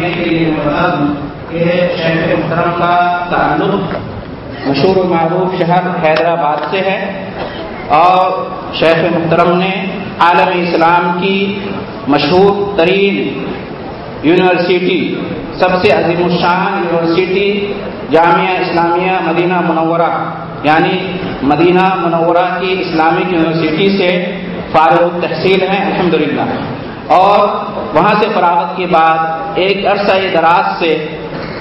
کرنے کے لیے میں بتا دوں کہ شہر محترم کا تعلق۔ مشہور و معروف شہر حیدرآباد سے ہے۔ اور شیخ محترم نے عالم اسلام کی مشہور ترین یونیورسٹی، سب سے عظیم الشان یونیورسٹی، جامعہ اسلامیہ مدینہ منورہ یعنی مدینہ منورہ کی اسلامک یونیورسٹی سے فارغ تحصیل ہیں۔ الحمدللہ۔ اور وہاں سے فراغت کے بعد ایک عرصہ دراز سے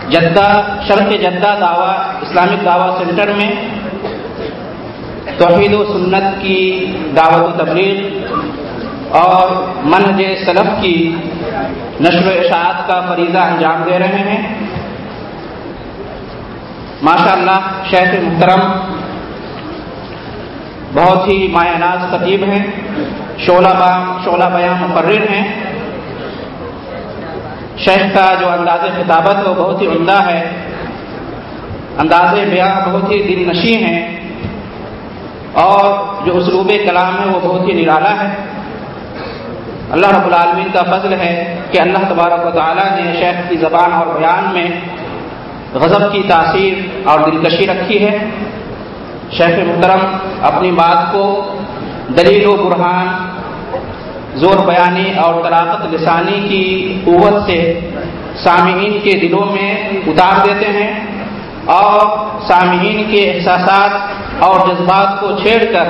جدہ، شرق جدہ دعوی، اسلامک دعوی سینٹر میں توحید و سنت کی دعوت و تبلیغ اور منج سلف کی نشر و اشاعت کا فریضہ انجام دے رہے ہیں۔ ماشاء اللہ شیخ محترم بہت ہی مایا ناز خطیب ہیں، شعلہ با شعلہ بیان مقرر ہیں۔ شیخ کا جو انداز خطابت ہے وہ بہت ہی عمدہ ہے۔ انداز بیاں بہت ہی دل نشی ہیں۔ اور جو اسلوب کلام ہے وہ بہت ہی نرالا ہے۔ اللہ رب العالمین کا فضل ہے کہ اللہ تبارک و تعالیٰ نے شیخ کی زبان اور بیان میں غضب کی تاثیر اور دلکشی رکھی ہے۔ شیخ محترم، اپنی بات کو دلیل و برہان، زور بیانی اور طلاقت لسانی کی قوت سے سامعین کے دلوں میں اتار دیتے ہیں اور سامعین کے احساسات اور جذبات کو چھیڑ کر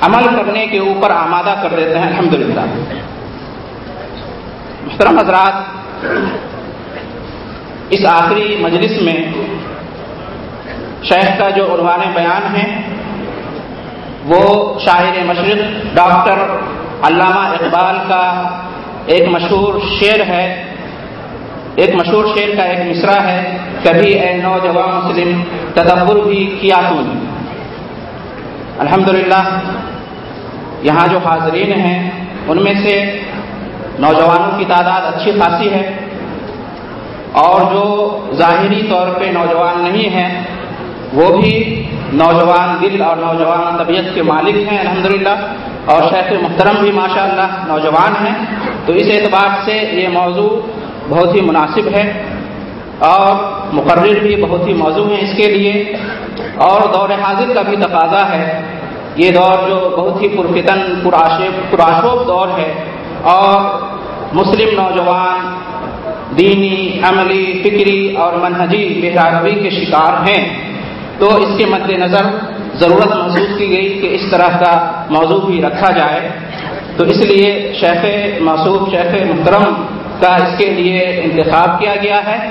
عمل کرنے کے اوپر آمادہ کر دیتے ہیں۔ الحمدللہ۔ محترم حضرات، اس آخری مجلس میں شیخ کا جو عنوان بیان ہے، وہ شاعر مشرق ڈاکٹر علامہ اقبال کا ایک مشہور شعر ہے۔ ایک مشہور شعر کا ایک مصرع ہے، کبھی اے نوجوان مسلم، تدبر بھی کیا تم الحمدللہ، یہاں جو حاضرین ہیں، ان میں سے نوجوانوں کی تعداد اچھی خاصی ہے اور جو ظاہری طور پہ نوجوان نہیں ہیں وہ بھی نوجوان دل اور نوجوان طبیعت کے مالک ہیں، الحمدللہ، اور شیخ محترم بھی ماشاء اللہ نوجوان ہیں۔ تو اس اعتبار سے یہ موضوع بہت ہی مناسب ہے اور مقرر بھی بہت ہی موضوع ہیں اس کے لیے۔ اور دور حاضر کا بھی تقاضا ہے۔ یہ دور جو بہت ہی پرفتن پراشوب دور ہے۔ اور مسلم نوجوان دینی، عملی، فکری اور منہجی بہراروی کے شکار ہیں۔ تو اس کے مد نظر ضرورت محسوس کی گئی کہ اس طرح کا موضوع بھی رکھا جائے۔ تو اس لیے شیخ معصوب شیخ محترم کا اس کے لیے انتخاب کیا گیا ہے۔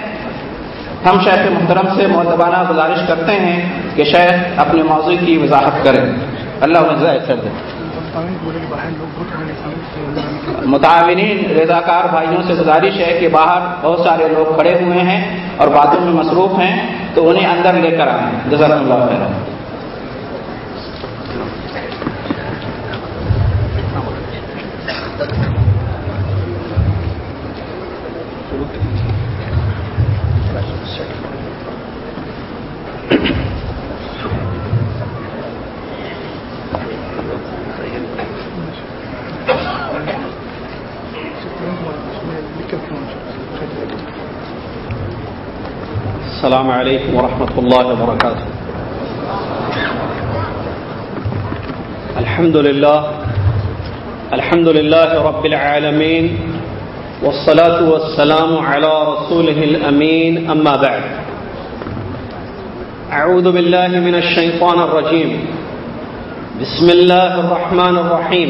ہم شیخ محترم سے معتبانہ گزارش کرتے ہیں کہ شیخ اپنے موضوع کی وضاحت کریں۔ اللہ کر دیں متعاونین، رضاکار بھائیوں سے گزارش ہے کہ باہر بہت سارے لوگ کھڑے ہوئے ہیں اور باتوں میں مصروف ہیں، تو انہیں اندر لے کر آئیں۔ جزاک اللہ خیر السلام عليكم ورحمة الله وبركاته. الحمد لله الحمد لله رب العالمين، والصلاة والسلام على رسوله الأمين، أما بعد. أعوذ بالله من الشيطان الرجيم. بسم الله الرحمن الرحيم.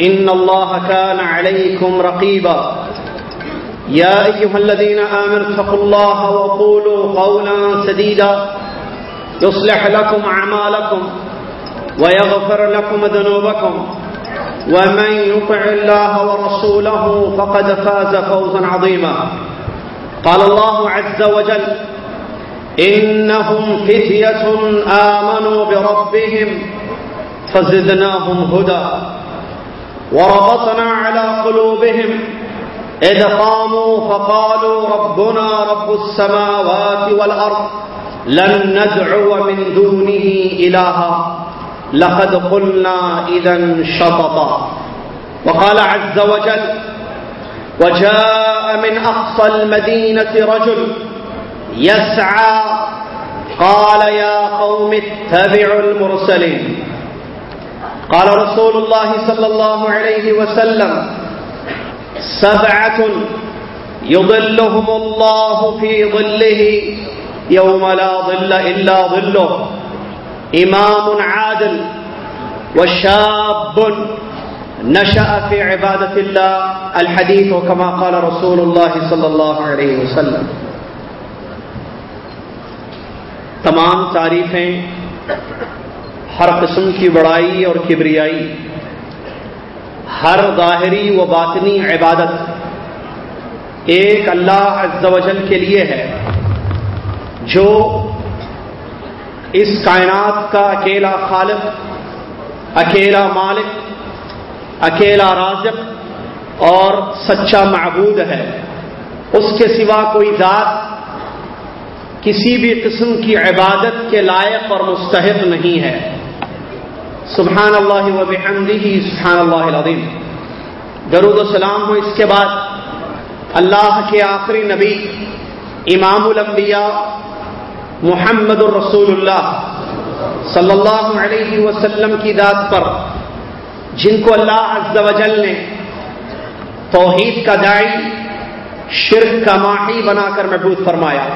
إن الله كان عليكم رقيبا. يا أيها الذين آمنوا اتقوا الله وقولوا قولا سديدا. يصلح لكم أعمالكم ويغفر لكم ذنوبكم. ومن يطع الله ورسوله فقد فاز فوزا عظيما. قال الله عز وجل، إنهم فتية آمنوا بربهم فزدناهم هدى. وربطنا على قلوبهم إذ قاموا فقالوا ربنا رب السماوات والأرض لن ندعو من دونه إلها لقد قلنا إذا شططا. وقال عز وجل وجاء من أقصى المدينة رجل يسعى. قال يا قوم اتبعوا المرسلين. قال رسول الله صلى الله عليه وسلم، سبعة يظلهم الله في ظله يوم لا ظل إلا ظله، إمام عادل وشاب نشأ في عبادة الله الحديث كما قال رسول الله صلى الله عليه وسلم. تمام تعریفیں ہر قسم کی بڑائی اور کبریائی، ہر ظاہری و باطنی عبادت ایک اللہ عز و جل کے لیے ہے، جو اس کائنات کا اکیلا خالق، اکیلا مالک، اکیلا رازق اور سچا معبود ہے۔ اس کے سوا کوئی ذات کسی بھی قسم کی عبادت کے لائق اور مستحق نہیں ہے۔ سبحان اللہ و سبحان اللہ العظیم۔ درود و سلام ہو اس کے بعد اللہ کے آخری نبی، امام الانبیاء محمد الرسول اللہ صلی اللہ علیہ وسلم کی ذات پر، جن کو اللہ عز و جل نے توحید کا دائی شرک کا ماہی بنا کر محبوب فرمایا۔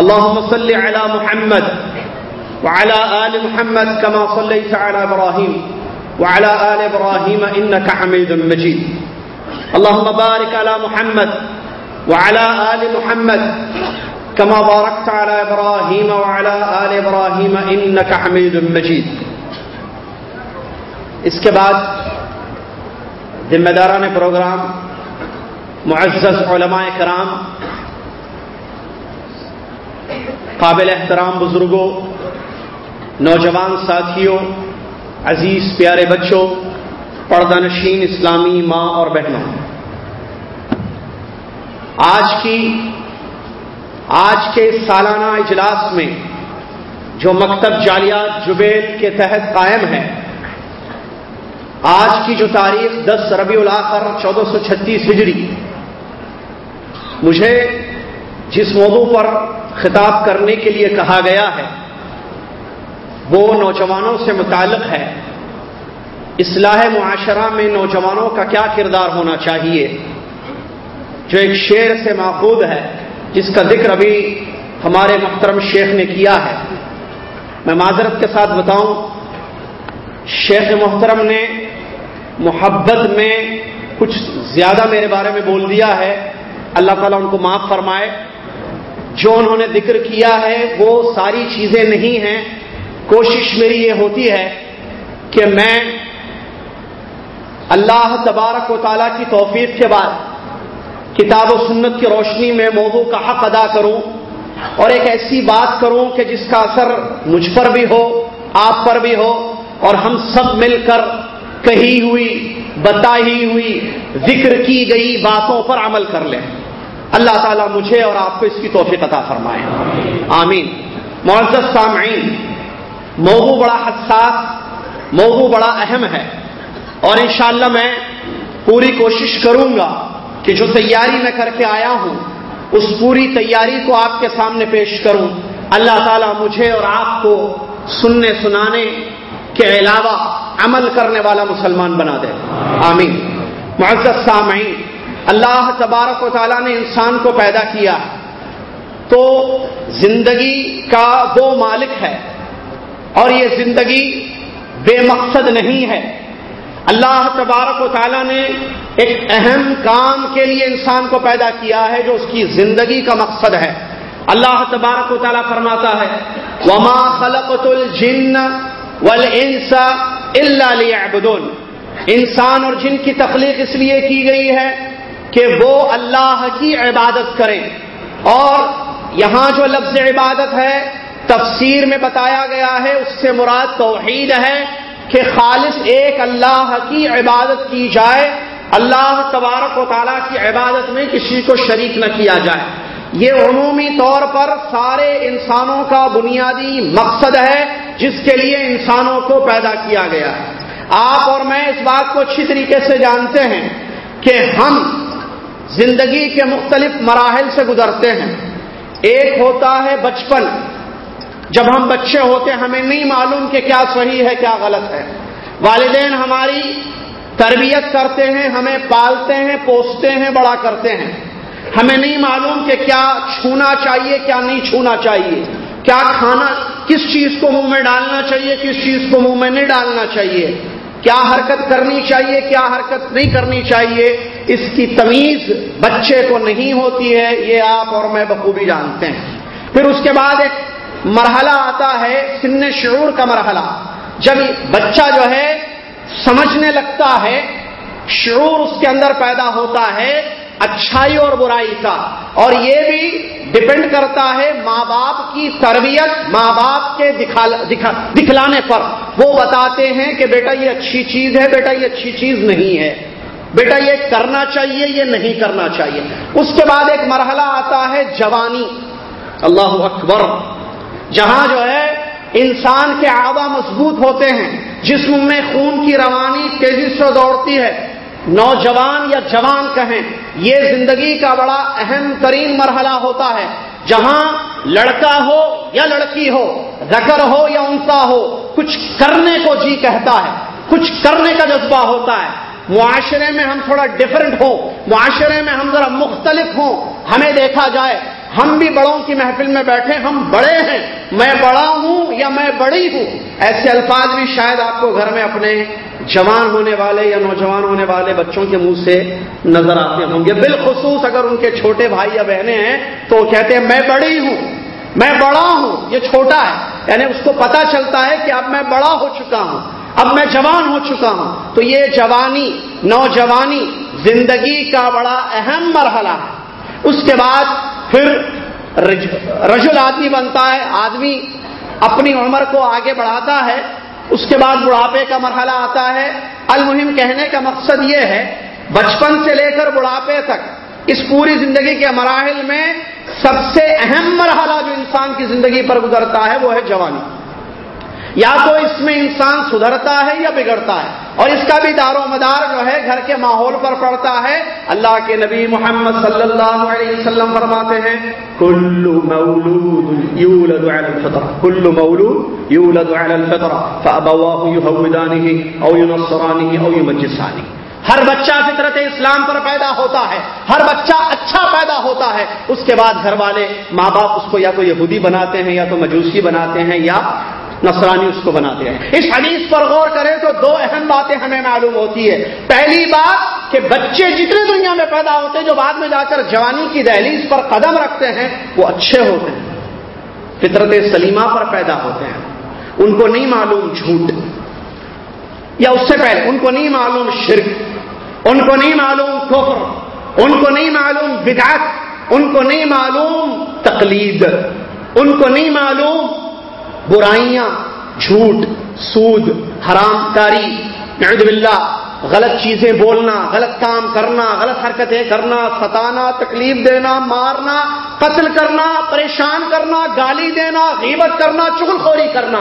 اللهم صل على محمد وعلى آل محمد كما صليت على إبراهيم وعلى آل إبراهيم إنك حميد مجيد. اللهم بارك على محمد وعلى آل محمد كما باركت على إبراهيم وعلى آل إبراهيم إنك حميد مجيد. اس کے بعد ذمہ داران پروگرام معزز علماء کرام، قابل احترام بزرگوں نوجوان ساتھیوں، عزیز پیارے بچوں، پردہ نشین اسلامی ماں اور بہنوں، آج کی، آج کے سالانہ اجلاس میں جو مکتب جالیات جبیل کے تحت قائم ہے، آج کی جو تاریخ دس ربیع الاخر چودہ سو چھتیس ہجری، مجھے جس موضوع پر خطاب کرنے کے لیے کہا گیا ہے وہ نوجوانوں سے متعلق ہے۔ اصلاح معاشرہ میں نوجوانوں کا کیا کردار ہونا چاہیے؟ جو ایک شعر سے ماخوذ ہے، جس کا ذکر ابھی ہمارے محترم شیخ نے کیا ہے۔ میں معذرت کے ساتھ بتاؤں، شیخ محترم نے محبت میں کچھ زیادہ میرے بارے میں بول دیا ہے۔ اللہ تعالیٰ ان کو معاف فرمائے۔ جو انہوں نے ذکر کیا ہے، وہ ساری چیزیں نہیں ہیں۔ کوشش میری یہ ہوتی ہے کہ میں اللہ تبارک و تعالیٰ کی توفیق کے بعد کتاب و سنت کی روشنی میں موضوع کا حق ادا کروں اور ایک ایسی بات کروں کہ جس کا اثر مجھ پر بھی ہو، آپ پر بھی ہو اور ہم سب مل کر کہی ہوئی، بتائی ہوئی، ذکر کی گئی باتوں پر عمل کر لیں۔ اللہ تعالیٰ مجھے اور آپ کو اس کی توفیق عطا فرمائے۔ آمین۔ معزز سامعین موضوع بڑا حساس، موضوع بڑا اہم ہے۔ اور انشاءاللہ میں پوری کوشش کروں گا کہ جو تیاری میں کر کے آیا ہوں، اس پوری تیاری کو آپ کے سامنے پیش کروں۔ اللہ تعالیٰ مجھے اور آپ کو سننے سنانے کے علاوہ عمل کرنے والا مسلمان بنا دے۔ آمین۔ معزز سامعین، اللہ تبارک و تعالیٰ نے انسان کو پیدا کیا۔ تو زندگی کا وہ مالک ہے۔ اور یہ زندگی بے مقصد نہیں ہے۔ اللہ تبارک و تعالیٰ نے ایک اہم کام کے لیے انسان کو پیدا کیا ہے جو اس کی زندگی کا مقصد ہے۔ اللہ تبارک و تعالیٰ فرماتا ہے، وما خلقت الجن والانس الا ليعبدون۔ انسان اور جن کی تخلیق اس لیے کی گئی ہے کہ وہ اللہ کی عبادت کریں۔ اور یہاں جو لفظ عبادت ہے تفسیر میں بتایا گیا ہے، اس سے مراد توحید ہے کہ خالص ایک اللہ کی عبادت کی جائے، اللہ تبارک و تعالیٰ کی عبادت میں کسی کو شریک نہ کیا جائے۔ یہ عمومی طور پر سارے انسانوں کا بنیادی مقصد ہے، جس کے لیے انسانوں کو پیدا کیا گیا۔ ہے آپ اور میں اس بات کو اچھی طریقے سے جانتے ہیں کہ ہم زندگی کے مختلف مراحل سے گزرتے ہیں۔ ایک ہوتا ہے بچپن۔ جب ہم بچے ہوتے ہیں، ہمیں نہیں معلوم کہ کیا صحیح ہے، کیا غلط ہے۔ والدین ہماری تربیت کرتے ہیں، ہمیں پالتے ہیں، پوستے ہیں، بڑا کرتے ہیں۔ ہمیں نہیں معلوم کہ کیا چھونا چاہیے، کیا نہیں چھونا چاہیے۔ کیا کھانا، کس چیز کو منہ میں ڈالنا چاہیے، کس چیز کو منہ میں نہیں ڈالنا چاہیے۔ کیا حرکت کرنی چاہیے، کیا حرکت نہیں کرنی چاہیے۔ اس کی تمیز بچے کو نہیں ہوتی ہے، یہ آپ اور میں بخوبی جانتے ہیں۔ پھر اس کے بعد ایک مرحلہ آتا ہے سن شعور کا مرحلہ۔ جب بچہ جو ہے سمجھنے لگتا ہے، شعور اس کے اندر پیدا ہوتا ہے اچھائی اور برائی کا۔ اور یہ بھی ڈپینڈ کرتا ہے ماں باپ کی تربیت، ماں باپ کے دکھلانے پر۔ وہ بتاتے ہیں کہ بیٹا یہ اچھی چیز ہے، بیٹا یہ اچھی چیز نہیں ہے۔ بیٹا یہ کرنا چاہیے، یہ نہیں کرنا چاہیے۔ اس کے بعد ایک مرحلہ آتا ہے جوانی۔ اللہ اکبر۔ جہاں جو ہے انسان کے آبا مضبوط ہوتے ہیں، جسم میں خون کی روانی تیزی سے دوڑتی ہے۔ نوجوان یا جوان کہیں، یہ زندگی کا بڑا اہم ترین مرحلہ ہوتا ہے۔ جہاں لڑکا ہو یا لڑکی ہو رکر ہو یا انسا ہو، کچھ کرنے کو جی کہتا ہے، کچھ کرنے کا جذبہ ہوتا ہے۔ معاشرے میں ہم تھوڑا ڈفرنٹ ہوں، معاشرے میں ہم ذرا مختلف ہوں۔ ہمیں دیکھا جائے ہم بھی بڑوں کی محفل میں بیٹھے ہم بڑے ہیں۔ میں بڑا ہوں یا میں بڑی ہوں؟ ایسے الفاظ بھی شاید آپ کو گھر میں اپنے جوان ہونے والے یا نوجوان ہونے والے بچوں کے منہ سے نظر آتے ہوں گے۔ بالخصوص اگر ان کے چھوٹے بھائی یا بہنیں ہیں تو وہ کہتے ہیں، میں بڑی ہوں، میں بڑا ہوں، یہ چھوٹا ہے۔ یعنی اس کو پتا چلتا ہے کہ اب میں بڑا ہو چکا ہوں، اب میں جوان ہو چکا ہوں۔ تو یہ جوانی، نوجوانی زندگی کا بڑا اہم مرحلہ ہے۔ اس کے بعد پھر رجل آدمی بنتا ہے، آدمی اپنی عمر کو آگے بڑھاتا ہے، اس کے بعد بڑھاپے کا مرحلہ آتا ہے۔ المہم کہنے کا مقصد یہ ہے، بچپن سے لے کر بڑھاپے تک، اس پوری زندگی کے مراحل میں سب سے اہم مرحلہ جو انسان کی زندگی پر گزرتا ہے، وہ ہے جوانی۔ یا تو اس میں انسان سدھرتا ہے یا بگڑتا ہے اور اس کا بھی دار و مدار جو ہے گھر کے ماحول پر پڑتا ہے اللہ کے نبی محمد صلی اللہ علیہ وسلم فرماتے ہیں، کل مولود یولد علی الفطر. کل مولود یولد علی الفطر فابواه يهودانه او ينصرانه او يمجسانه ہر بچہ فطرت اسلام پر پیدا ہوتا ہے، ہر بچہ اچھا پیدا ہوتا ہے۔ اس کے بعد گھر والے ماں باپ اس کو یا تو یہودی بناتے ہیں یا تو مجوسی بناتے ہیں یا نصرانی اس کو بناتے ہیں۔ اس حدیث پر غور کریں تو دو اہم باتیں ہمیں معلوم ہوتی ہے پہلی بات کہ بچے جتنے دنیا میں پیدا ہوتے ہیں، جو بعد میں جا کر جوانی کی دہلیز پر قدم رکھتے ہیں، وہ اچھے ہوتے ہیں۔ فطرت سلیمہ پر پیدا ہوتے ہیں۔ ان کو نہیں معلوم جھوٹ۔ یا اس سے پہلے، ان کو نہیں معلوم شرک۔ ان کو نہیں معلوم کفر۔ ان کو نہیں معلوم بدعت۔ ان کو نہیں معلوم تقلید۔ ان کو نہیں معلوم برائیاں، جھوٹ، سود، حرام کاری باللہ، غلط چیزیں بولنا، غلط کام کرنا، غلط حرکتیں کرنا، ستانا، تکلیف دینا، مارنا، قتل کرنا، پریشان کرنا، گالی دینا، غیبت کرنا چغل خوری کرنا۔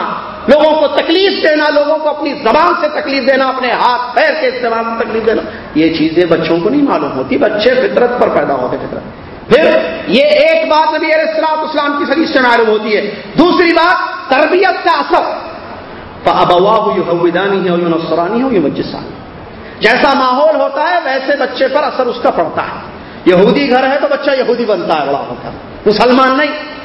لوگوں کو تکلیف دینا، لوگوں کو اپنی زبان سے تکلیف دینا، اپنے ہاتھ، پیر کے استعمال سے تکلیف دینا۔ یہ چیزیں بچوں کو نہیں معلوم ہوتی، بچے فطرت پر پیدا ہوتے فطرت۔ پھر یہ ایک بات نبی علیہ السلام اسلام کی سریش سے معلوم ہوتی ہے۔ دوسری بات، تربیت کا اثر۔ ابوا ہو یہ حودانی ہے یہ نسرانی ہو یہ مجسانی جیسا ماحول ہوتا ہے، ویسے بچے پر اثر اس کا پڑتا ہے۔ یہودی گھر ہے تو بچہ یہودی بنتا ہے، بڑا ہو کر مسلمان نہیں۔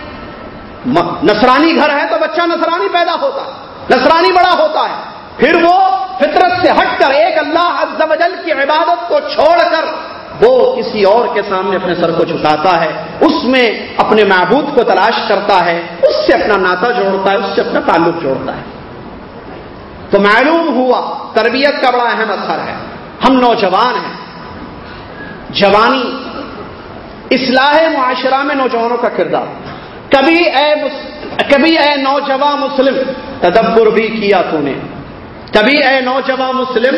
نصرانی گھر ہے تو بچہ نصرانی پیدا ہوتا ہے۔ نصرانی بڑا ہوتا ہے۔ پھر وہ فطرت سے ہٹ کر ایک اللہ عز و جل کی عبادت کو چھوڑ کر وہ کسی اور کے سامنے اپنے سر کو چھکاتا ہے، اس میں اپنے معبود کو تلاش کرتا ہے، اس سے اپنا ناتا جوڑتا ہے، اس سے اپنا تعلق جوڑتا ہے۔ تو معلوم ہوا، تربیت کا بڑا اہم اثر ہے۔ ہم نوجوان ہیں۔ جوانی اصلاح معاشرہ میں نوجوانوں کا کردار۔ کبھی اے کبھی اے نوجوان مسلم، تدبر بھی کیا تو نے۔ کبھی اے نوجوان مسلم،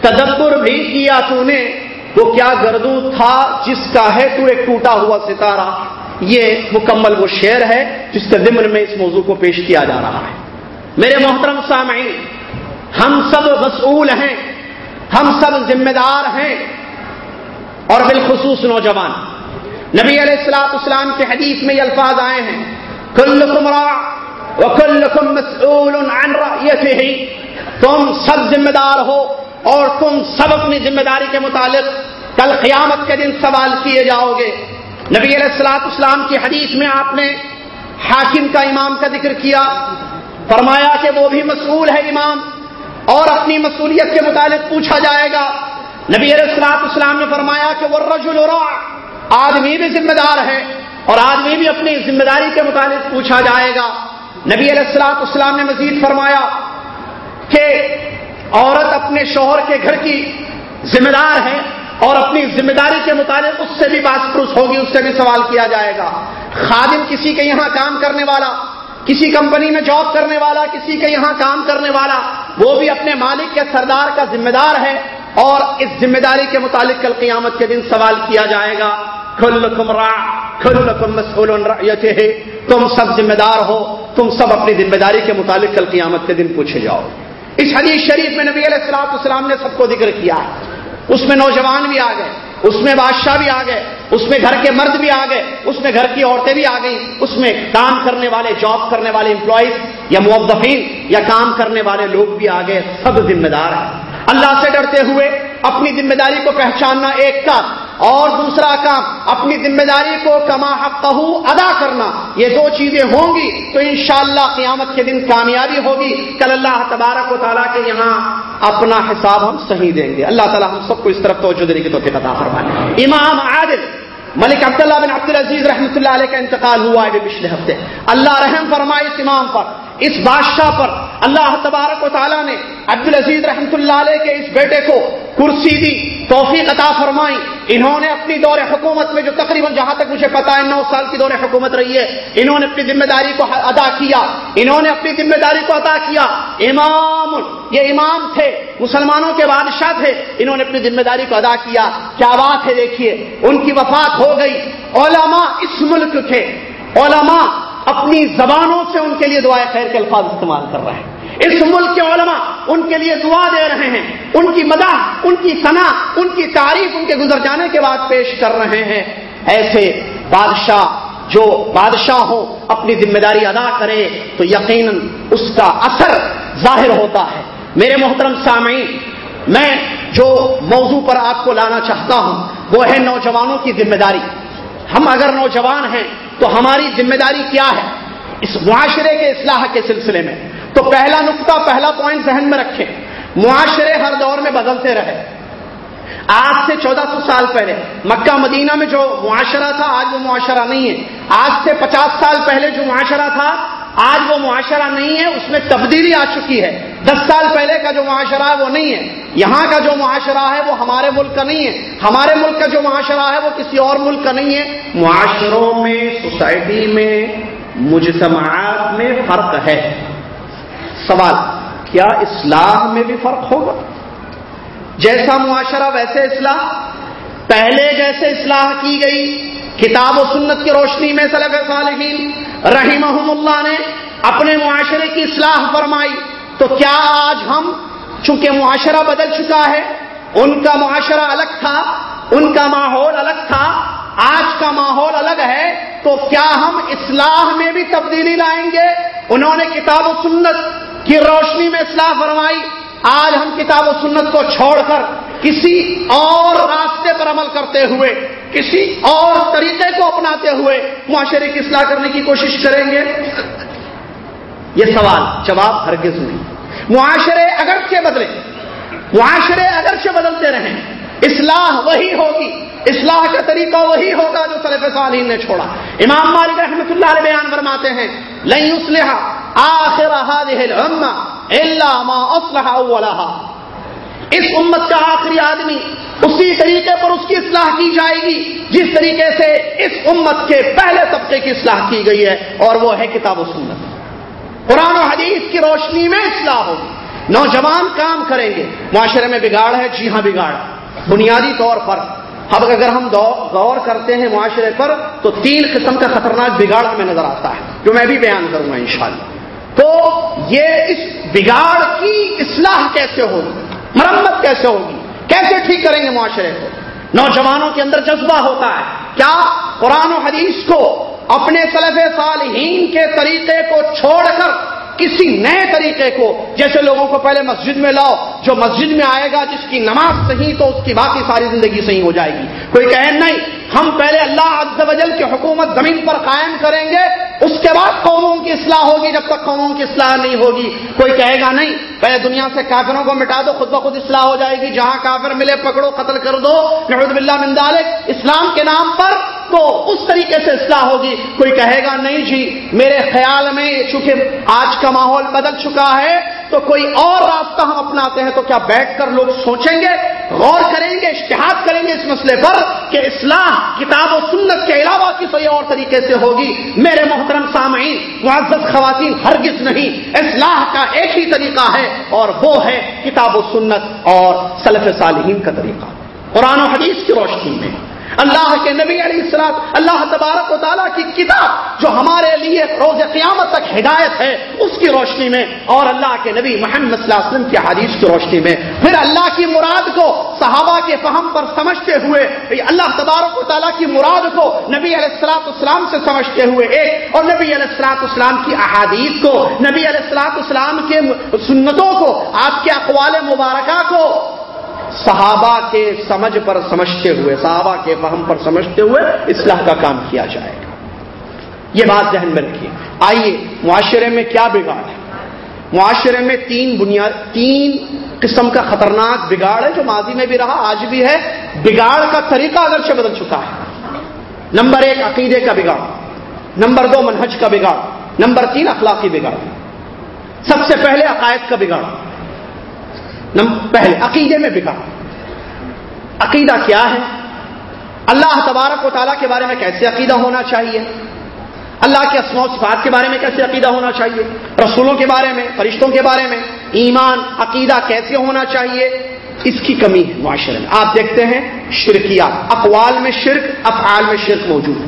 تدبر بھی کیا تو نے۔ وہ کیا گردو تھا جس کا ہے تو ایک ٹوٹا ہوا ستارہ یہ مکمل وہ شعر ہے جس کے ضمن میں اس موضوع کو پیش کیا جا رہا ہے۔ میرے محترم سامعین، ہم سب مسئول ہیں، ہم سب ذمہ دار ہیں اور بالخصوص نوجوان۔ نبی علیہ السلاط اسلام کے حدیث میں یہ الفاظ آئے ہیں کل کمرا و کل مسئول ہی تم سب ذمہ دار ہو اور تم سب اپنی ذمہ داری کے متعلق کل قیامت کے دن سوال کیے جاؤ گے۔ نبی علیہ السلاط اسلام کی حدیث میں آپ نے حاکم کا امام کا ذکر کیا۔ فرمایا کہ وہ بھی مسئول ہے امام اور اپنی مصولیت کے متعلق پوچھا جائے گا۔ نبی علیہ السلاط اسلام نے فرمایا کہ وہ رجل آدمی بھی ذمہ دار ہے اور آدمی بھی اپنی ذمہ داری کے متعلق پوچھا جائے گا۔ نبی علیہ السلاط اسلام نے مزید فرمایا کہ عورت اپنے شوہر کے گھر کی ذمہ دار ہے اور اپنی ذمہ داری کے متعلق اس سے بھی بات پروس ہوگی، اس سے بھی سوال کیا جائے گا۔ خادم کسی کے یہاں کام کرنے والا، کسی کمپنی میں جاب کرنے والا، کسی کے یہاں کام کرنے والا، وہ بھی اپنے مالک کے سردار کا ذمہ دار ہے اور اس ذمہ داری کے متعلق کل قیامت کے دن سوال کیا جائے گا۔ کھل را کھل مسئول ہے تم سب ذمہ دار ہو، تم سب اپنی ذمہ داری کے متعلق کل قیامت کے دن پوچھے جاؤ۔ اس حدیث شریف میں نبی علیہ السلام السلام نے سب کو ذکر کیا اس میں نوجوان بھی آ گئے، اس میں بادشاہ بھی آ گئے، اس میں گھر کے مرد بھی آ گئے، اس میں گھر کی عورتیں بھی آ گئیں، اس میں کام کرنے والے جاب کرنے والے امپلائیز یا موظفین یا کام کرنے والے لوگ بھی آ گئے، سب ذمہ دار ہیں۔ اللہ سے ڈرتے ہوئے اپنی ذمہ داری کو پہچاننا ایک کام اور دوسرا کام، اپنی ذمہ داری کو کما حق ادا کرنا۔ یہ دو چیزیں ہوں گی تو انشاءاللہ قیامت کے دن کامیابی ہوگی۔ کل اللہ تبارک و تعالیٰ کے یہاں اپنا حساب ہم صحیح دیں گے۔ اللہ تعالیٰ ہم سب کو اس طرف توجہ دینے کی تو عطا فرمائے۔ امام عادل، ملک عبداللہ بن عبد العزیز رحمۃ اللہ علیہ کا انتقال ہوا ہے پچھلے ہفتے۔ اللہ رحم فرمائے اس امام پر۔ اس بادشاہ پر اللہ تبارک و تعالیٰ نے عبد العزیز رحمۃ اللہ علیہ کے اس بیٹے کو کرسی دی، توفیق عطا فرمائی۔ انہوں نے اپنی دور حکومت میں جو تقریباً جہاں تک مجھے پتا ہے، نو سال کی دور حکومت رہی ہے، انہوں نے اپنی ذمہ داری کو ادا کیا۔ انہوں نے اپنی ذمہ داری کو ادا کیا۔ امام، یہ امام تھے، مسلمانوں کے بادشاہ تھے، انہوں نے اپنی ذمہ داری کو ادا کیا۔ کیا بات ہے، دیکھیے، ان کی وفات ہو گئی۔ علماء اس ملک کے، علماء اپنی زبانوں سے ان کے لیے دعائیں خیر کے الفاظ استعمال کر رہے ہیں۔ اس ملک کے علماء ان کے لیے دعا دے رہے ہیں۔ ان کی مداح، ان کی صنع ان کی تعریف ان کے گزر جانے کے بعد پیش کر رہے ہیں۔ ایسے بادشاہ جو بادشاہ ہو اپنی ذمہ داری ادا کرے تو یقیناً اس کا اثر ظاہر ہوتا ہے۔ میرے محترم سامعین، میں جو موضوع پر آپ کو لانا چاہتا ہوں، وہ ہے نوجوانوں کی ذمہ داری۔ ہم اگر نوجوان ہیں تو ہماری ذمہ داری کیا ہے اس معاشرے کے اصلاح کے سلسلے میں؟ تو پہلا نقطہ، پہلا پوائنٹ ذہن میں رکھیں۔ معاشرے ہر دور میں بدلتے رہے۔ آج سے چودہ سو سال پہلے، مکہ، مدینہ میں جو معاشرہ تھا، آج وہ معاشرہ نہیں ہے۔ آج سے پچاس سال پہلے جو معاشرہ تھا آج وہ معاشرہ نہیں ہے، اس میں تبدیلی آ چکی ہے۔ دس سال پہلے کا جو معاشرہ ہے وہ نہیں ہے۔ یہاں کا جو معاشرہ ہے وہ ہمارے ملک کا نہیں ہے۔ ہمارے ملک کا جو معاشرہ ہے وہ کسی اور ملک کا نہیں ہے۔ معاشروں میں، سوسائٹی میں، مجتمعات میں فرق ہے۔ سوال، کیا اصلاح میں بھی فرق ہوگا؟ جیسا معاشرہ ویسے اصلاح۔ پہلے جیسے اصلاح کی گئی۔ کتاب و سنت کی روشنی میں صلف صالحین۔ رحیم اللہ نے اپنے معاشرے کی اصلاح فرمائی۔ تو کیا آج ہم چونکہ معاشرہ بدل چکا ہے، ان کا معاشرہ الگ تھا، ان کا ماحول الگ تھا، آج کا ماحول الگ ہے، تو کیا ہم اصلاح میں بھی تبدیلی لائیں گے؟ انہوں نے کتاب و سنت کی روشنی میں اصلاح فرمائی۔ آج ہم کتاب و سنت کو چھوڑ کر کسی اور راستے پر عمل کرتے ہوئے کسی اور طریقے کو اپناتے ہوئے معاشرے کی اصلاح کرنے کی کوشش کریں گے؟ یہ سوال، جواب ہرگز نہیں۔ معاشرے اگرچہ بدلے، معاشرے اگرچہ بدلتے رہیں، اصلاح وہی ہوگی، اصلاح کا طریقہ وہی ہوگا جو صلیف صالحین نے چھوڑا۔ امام مالک رحمۃ اللہ علیہ بیان فرماتے ہیں لئی اسلحہ آخر اللہ اس امت کا آخری آدمی اسی طریقے پر اس کی اصلاح کی جائے گی جس طریقے سے اس امت کے پہلے طبقے کی اصلاح کی گئی ہے اور وہ ہے کتاب و سنت۔ قرآن و حدیث کی روشنی میں اصلاح ہوگی۔ نوجوان کام کریں گے۔ معاشرے میں بگاڑ ہے جی ہاں بگاڑ۔ بنیادی طور پر۔ اب اگر ہم غور کرتے ہیں معاشرے پر، تو تین قسم کا خطرناک بگاڑ ہمیں نظر آتا ہے، جو میں بھی بیان کروں گا انشاءاللہ۔ تو یہ اس بگاڑ کی اصلاح کیسے ہوگی؟ مرمت کیسے ہوگی؟ کیسے ٹھیک کریں گے معاشرے کو؟ نوجوانوں کے اندر جذبہ ہوتا ہے۔ کیا قرآن و حدیث کو اپنے سلف صالحین کے طریقے کو چھوڑ کر کسی نئے طریقے کو، جیسے لوگوں کو پہلے مسجد میں لاؤ، جو مسجد میں آئے گا، جس کی نماز صحیح تو اس کی باقی ساری زندگی صحیح ہو جائے گی۔ کوئی کہے نہیں، ہم پہلے اللہ عز و جل کی حکومت زمین پر قائم کریں گے، اس کے بعد قوموں کی اصلاح ہوگی، جب تک قوموں کی اصلاح نہیں ہوگی۔ کوئی کہے گا نہیں، پہلے دنیا سے کافروں کو مٹا دو، خود بخود اصلاح ہو جائے گی، جہاں کافر ملے پکڑو، قتل کر دو، نعوذ باللہ من ذالک۔ اسلام کے نام پر تو اس طریقے سے اصلاح ہوگی۔ کوئی کہے گا نہیں جی میرے خیال میں، چونکہ آج کا ماحول بدل چکا ہے تو کوئی اور راستہ ہم اپناتے ہیں تو کیا بیٹھ کر لوگ سوچیں گے؟ غور کریں گے، اشتہاد کریں گے اس مسئلے پر کہ اصلاح کتاب و سنت کے علاوہ کسی اور طریقے سے ہوگی۔ میرے محترم سامعین، معزز خواتین، ہرگز نہیں۔ اصلاح کا ایک ہی طریقہ ہے اور وہ ہے کتاب و سنت اور سلف صالحین کا طریقہ۔ قرآن و حدیث کی روشنی میں۔ اللہ کے نبی علیہ السلام، اللہ تبارک و تعالیٰ کی کتاب جو ہمارے لیے روز قیامت تک ہدایت ہے، اس کی روشنی میں اور اللہ کے نبی محمد صلی اللہ علیہ وسلم کی حدیث کی روشنی میں۔ پھر اللہ کی مراد کو صحابہ کے فہم پر سمجھتے ہوئے اللہ تبارک و تعالیٰ کی مراد کو نبی علیہ السلاط اسلام سے سمجھتے ہوئے ایک، اور نبی علیہ السلاط اسلام کی احادیث کو، نبی علیہ السلاط اسلام کے سنتوں کو، آپ کے اقوال مبارکہ کو صحابہ کے سمجھ پر سمجھتے ہوئے، صحابہ کے فہم پر سمجھتے ہوئے اصلاح کا کام کیا جائے گا۔ یہ بات ذہن میں رکھیے۔ آئیے، معاشرے میں کیا بگاڑ ہے؟ معاشرے میں تین بنیاد، تین قسم کا خطرناک بگاڑ ہے جو ماضی میں بھی رہا، آج بھی ہے۔ بگاڑ کا طریقہ اگرچہ بدل چکا ہے۔ نمبر ایک، عقیدے کا بگاڑ۔ نمبر دو، منہج کا بگاڑ۔ نمبر تین، اخلاقی بگاڑ۔ سب سے پہلے عقائد کا بگاڑ۔ پہلے عقیدے میں بکا عقیدہ کیا ہے؟ اللہ تبارک و تعالیٰ کے بارے میں کیسے عقیدہ ہونا چاہیے؟ اللہ کے اسماء صفات کے بارے میں کیسے عقیدہ ہونا چاہیے؟ رسولوں کے بارے میں، فرشتوں کے بارے میں ایمان، عقیدہ کیسے ہونا چاہیے؟ اس کی کمی ہے، معاشرے میں۔ آپ دیکھتے ہیں شرکیات اقوال میں شرک، افعال میں شرک موجود ہے۔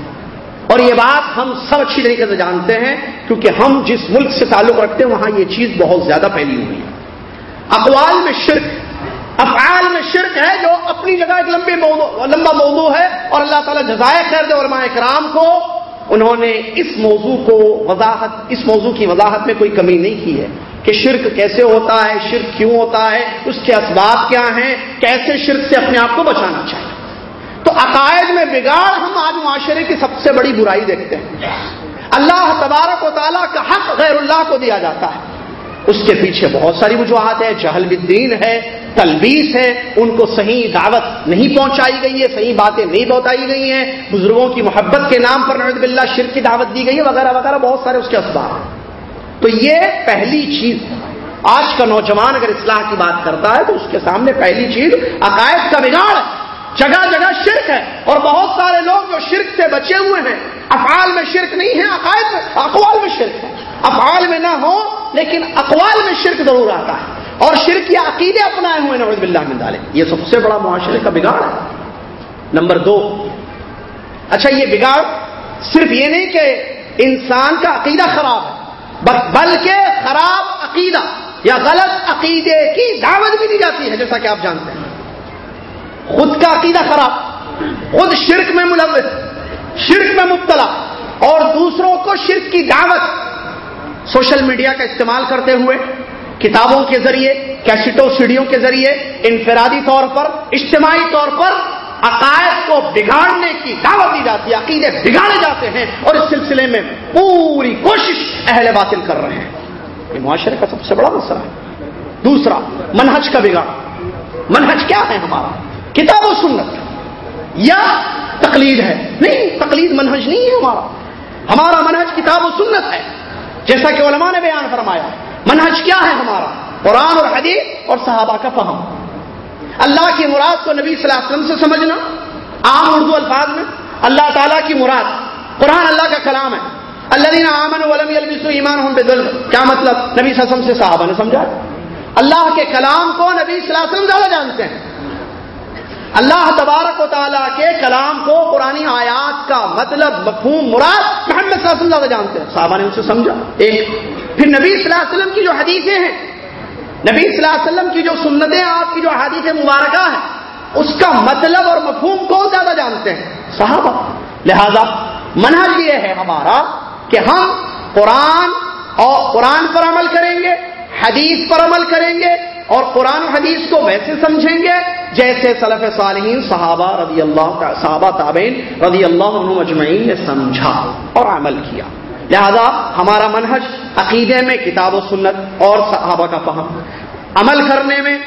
اور یہ بات ہم سب اچھی طریقے سے جانتے ہیں، کیونکہ ہم جس ملک سے تعلق رکھتے ہیں، وہاں یہ چیز بہت زیادہ پھیلی ہوئی ہے۔ اقوال میں شرک، افعال میں شرک ہے جو اپنی جگہ ایک لمبی موضوع، لمبا موضوع ہے اور اللہ تعالیٰ جزائے خیر دے علماء کرام کو، انہوں نے اس موضوع کو وضاحت، اس موضوع کی وضاحت میں کوئی کمی نہیں کی ہے کہ شرک کیسے ہوتا ہے، شرک کیوں ہوتا ہے، اس کے اسباب کیا ہیں، کیسے شرک سے اپنے آپ کو بچانا چاہیے۔ تو عقائد میں بگاڑ ہم آج معاشرے کی سب سے بڑی برائی دیکھتے ہیں۔ اللہ تبارک و تعالیٰ کا حق غیر اللہ کو دیا جاتا ہے۔ اس کے پیچھے بہت ساری وجوہات ہیں، جہل بدین ہے، تلبیس ہے، ان کو صحیح دعوت نہیں پہنچائی گئی ہے، صحیح باتیں نہیں بتائی گئی ہیں۔ بزرگوں کی محبت کے نام پر نعوذ باللہ شرک کی دعوت دی گئی ہے، وغیرہ وغیرہ، بہت سارے اس کے اسباب ہیں۔ تو یہ پہلی چیز، آج کا نوجوان اگر اصلاح کی بات کرتا ہے تو اس کے سامنے پہلی چیز عقائد کا بگاڑ جگہ جگہ شرک ہے اور بہت سارے لوگ جو شرک سے بچے ہوئے ہیں، افعال میں شرک نہیں ہے، عقائد میں، اقوال میں شرک ہے۔ افعال میں نہ ہو لیکن اقوال میں شرک ضرور آتا ہے۔ اور شرک یا عقیدے اپنائے ہوئے نوز باللہ من ڈالے یہ سب سے بڑا معاشرے کا بگاڑ ہے۔ نمبر دو۔ اچھا یہ بگاڑ صرف یہ نہیں کہ انسان کا عقیدہ خراب ہے بلکہ خراب عقیدہ یا غلط عقیدے کی دعوت بھی دی جاتی ہے، جیسا کہ آپ جانتے ہیں۔ خود کا عقیدہ خراب، خود شرک میں ملوث، شرک میں مبتلا، اور دوسروں کو شرک کی دعوت۔ سوشل میڈیا کا استعمال کرتے ہوئے، کتابوں کے ذریعے، کیسٹوں سیڈیوں کے ذریعے، انفرادی طور پر، اجتماعی طور پر عقائد کو بگاڑنے کی دعوت دی جاتی ہے، عقیدے بگاڑے جاتے ہیں، اور اس سلسلے میں پوری کوشش اہل باطل کر رہے ہیں۔ یہ معاشرے کا سب سے بڑا مسئلہ ہے۔ دوسرا، منہج کا بگاڑ۔ منہج کیا ہے ہمارا؟ کتاب و سنت یا تقلید ہے؟ نہیں، تقلید منہج نہیں ہے ہمارا۔ ہمارا منہج کتاب و سنت ہے۔ جیسا کہ علماء نے بیان فرمایا، منہج کیا ہے ہمارا؟ قرآن اور حدیث اور صحابہ کا فہم۔ اللہ کی مراد کو نبی صلی اللہ علیہ وسلم سے سمجھنا، عام اردو الفاظ میں۔ اللہ تعالیٰ کی مراد، قرآن اللہ کا کلام ہے۔ اللہ دینا امن ولم البس ایمان ہوں بے کیا مطلب؟ نبی صلی اللہ علیہ وسلم سے صحابہ نے سمجھا۔ اللہ کے کلام کو نبی صلی اللہ علیہ وسلم زیادہ جانتے ہیں۔ اللہ تبارک و تعالیٰ کے کلام کو قرآن آیات کا مطلب مفہوم، مراد محمد صلی اللہ علیہ وسلم زیادہ جانتے ہیں۔ صحابہ نے اسے سمجھا۔ ایک، پھر نبی صلی اللہ علیہ وسلم کی جو حدیثیں ہیں، نبی صلی اللہ علیہ وسلم کی جو سنتیں، آپ کی جو حادیث مبارکہ ہے اس کا مطلب اور مفہوم کو زیادہ جانتے ہیں؟ صحابہ۔ لہذا منہج یہ ہے ہمارا کہ ہم قرآن اور قرآن پر عمل کریں گے، حدیث پر عمل کریں گے اور قرآن حدیث کو ویسے سمجھیں گے جیسے صلف صالحین صحابہ رضی اللہ صحابہ تابعین رضی اللہ عنہ مجمعین نے سمجھا اور عمل کیا۔ لہذا ہمارا منہج عقیدے میں کتاب و سنت اور صحابہ کا فہم۔ عمل کرنے میں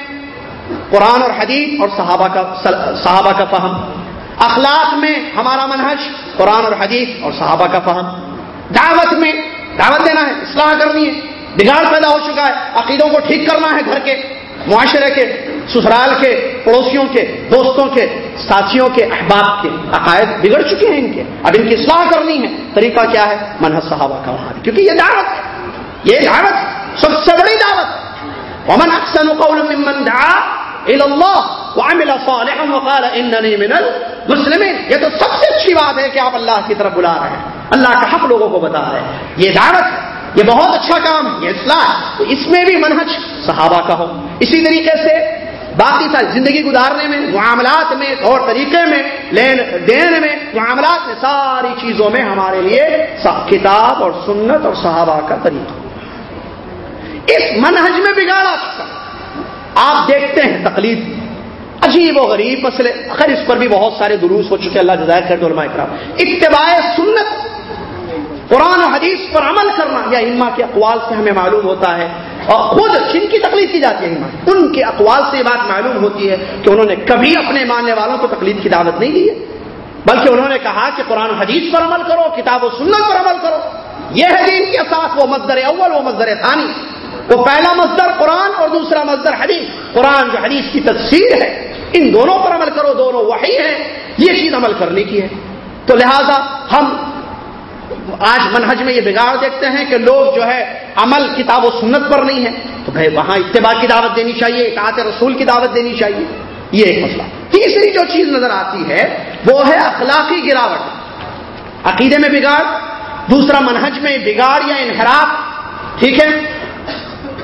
قرآن اور حدیث اور صحابہ کا صحابہ کا فہم۔ اخلاق میں ہمارا منہج قرآن اور حدیث اور صحابہ کا فہم۔ دعوت میں دعوت دینا ہے، اصلاح کرنی ہے۔ بگاڑ پیدا ہو چکا ہے، عقیدوں کو ٹھیک کرنا ہے گھر کے۔ معاشرے کے، سسرال کے، پڑوسیوں کے، دوستوں کے، ساتھیوں کے احباب کے عقائد بگڑ چکے ہیں ان کے۔ اب ان کی اصلاح کرنی ہے۔ طریقہ کیا ہے؟ منحص صحابہ کا وہاں۔ کیونکہ یہ دعوت ہے یہ دعوت سب سے بڑی دعوت۔ ومن احسن قول ممن دعا الى اللہ وعمل صالحا وقال انني من المسلمین یہ تو سب سے اچھی بات ہے کہ آپ اللہ کی طرف بلا رہے ہیں۔ اللہ کا حق لوگوں کو بتا رہے ہیں۔ یہ دعوت ہے یہ بہت اچھا کام ہے یہ اصلاح۔ تو اس میں بھی منہج صحابہ کا ہو۔ اسی طریقے سے باقی ساری زندگی گزارنے میں، معاملات میں، طور طریقے میں، لین دین میں، معاملات میں، ساری چیزوں میں ہمارے لیے کتاب اور سنت اور صحابہ کا طریقہ۔ اس منہج میں بگاڑا آپ دیکھتے ہیں تقلید۔ عجیب و غریب مسئلے۔ اگر اس پر بھی بہت سارے دروس ہو چکے، اللہ جزائر کر دو علماء کرام۔ اتباع سنت، قرآن و حدیث پر عمل کرنا یا اما کے اقوال سے ہمیں معلوم ہوتا ہے۔ اور خود جن کی تکلیف کی جاتی ہے، ان کے اقوال سے یہ بات معلوم ہوتی ہے کہ انہوں نے کبھی اپنے ماننے والوں کو تکلیف کی دعوت نہیں دی ہے۔ بلکہ انہوں نے کہا کہ قرآن حدیث پر عمل کرو، کتاب و سنت پر عمل کرو۔ یہ ہے دین کے ساتھ وہ مزدر اول، وہ مزدر ثانی۔ وہ پہلا مزدر قرآن اور دوسرا مزدر حدیث۔ قرآن جو حدیث کی تفسیر ہے، ان دونوں پر عمل کرو، دونوں وہی ہیں۔ یہ چیز عمل کرنے کی ہے۔ تو لہذا ہم آج منہج میں یہ بگاڑ دیکھتے ہیں کہ لوگ جو ہے عمل، کتاب و سنت پر نہیں ہے تو بھائی وہاں اتباع کی دعوت دینی چاہیے، اطاعت رسول کی دعوت دینی چاہیے۔ یہ ایک مسئلہ۔ تیسری جو چیز نظر آتی ہے، وہ ہے اخلاقی گراوٹ۔ عقیدے میں بگاڑ، دوسرا منہج میں بگاڑ یا انحراف۔ ٹھیک ہے؟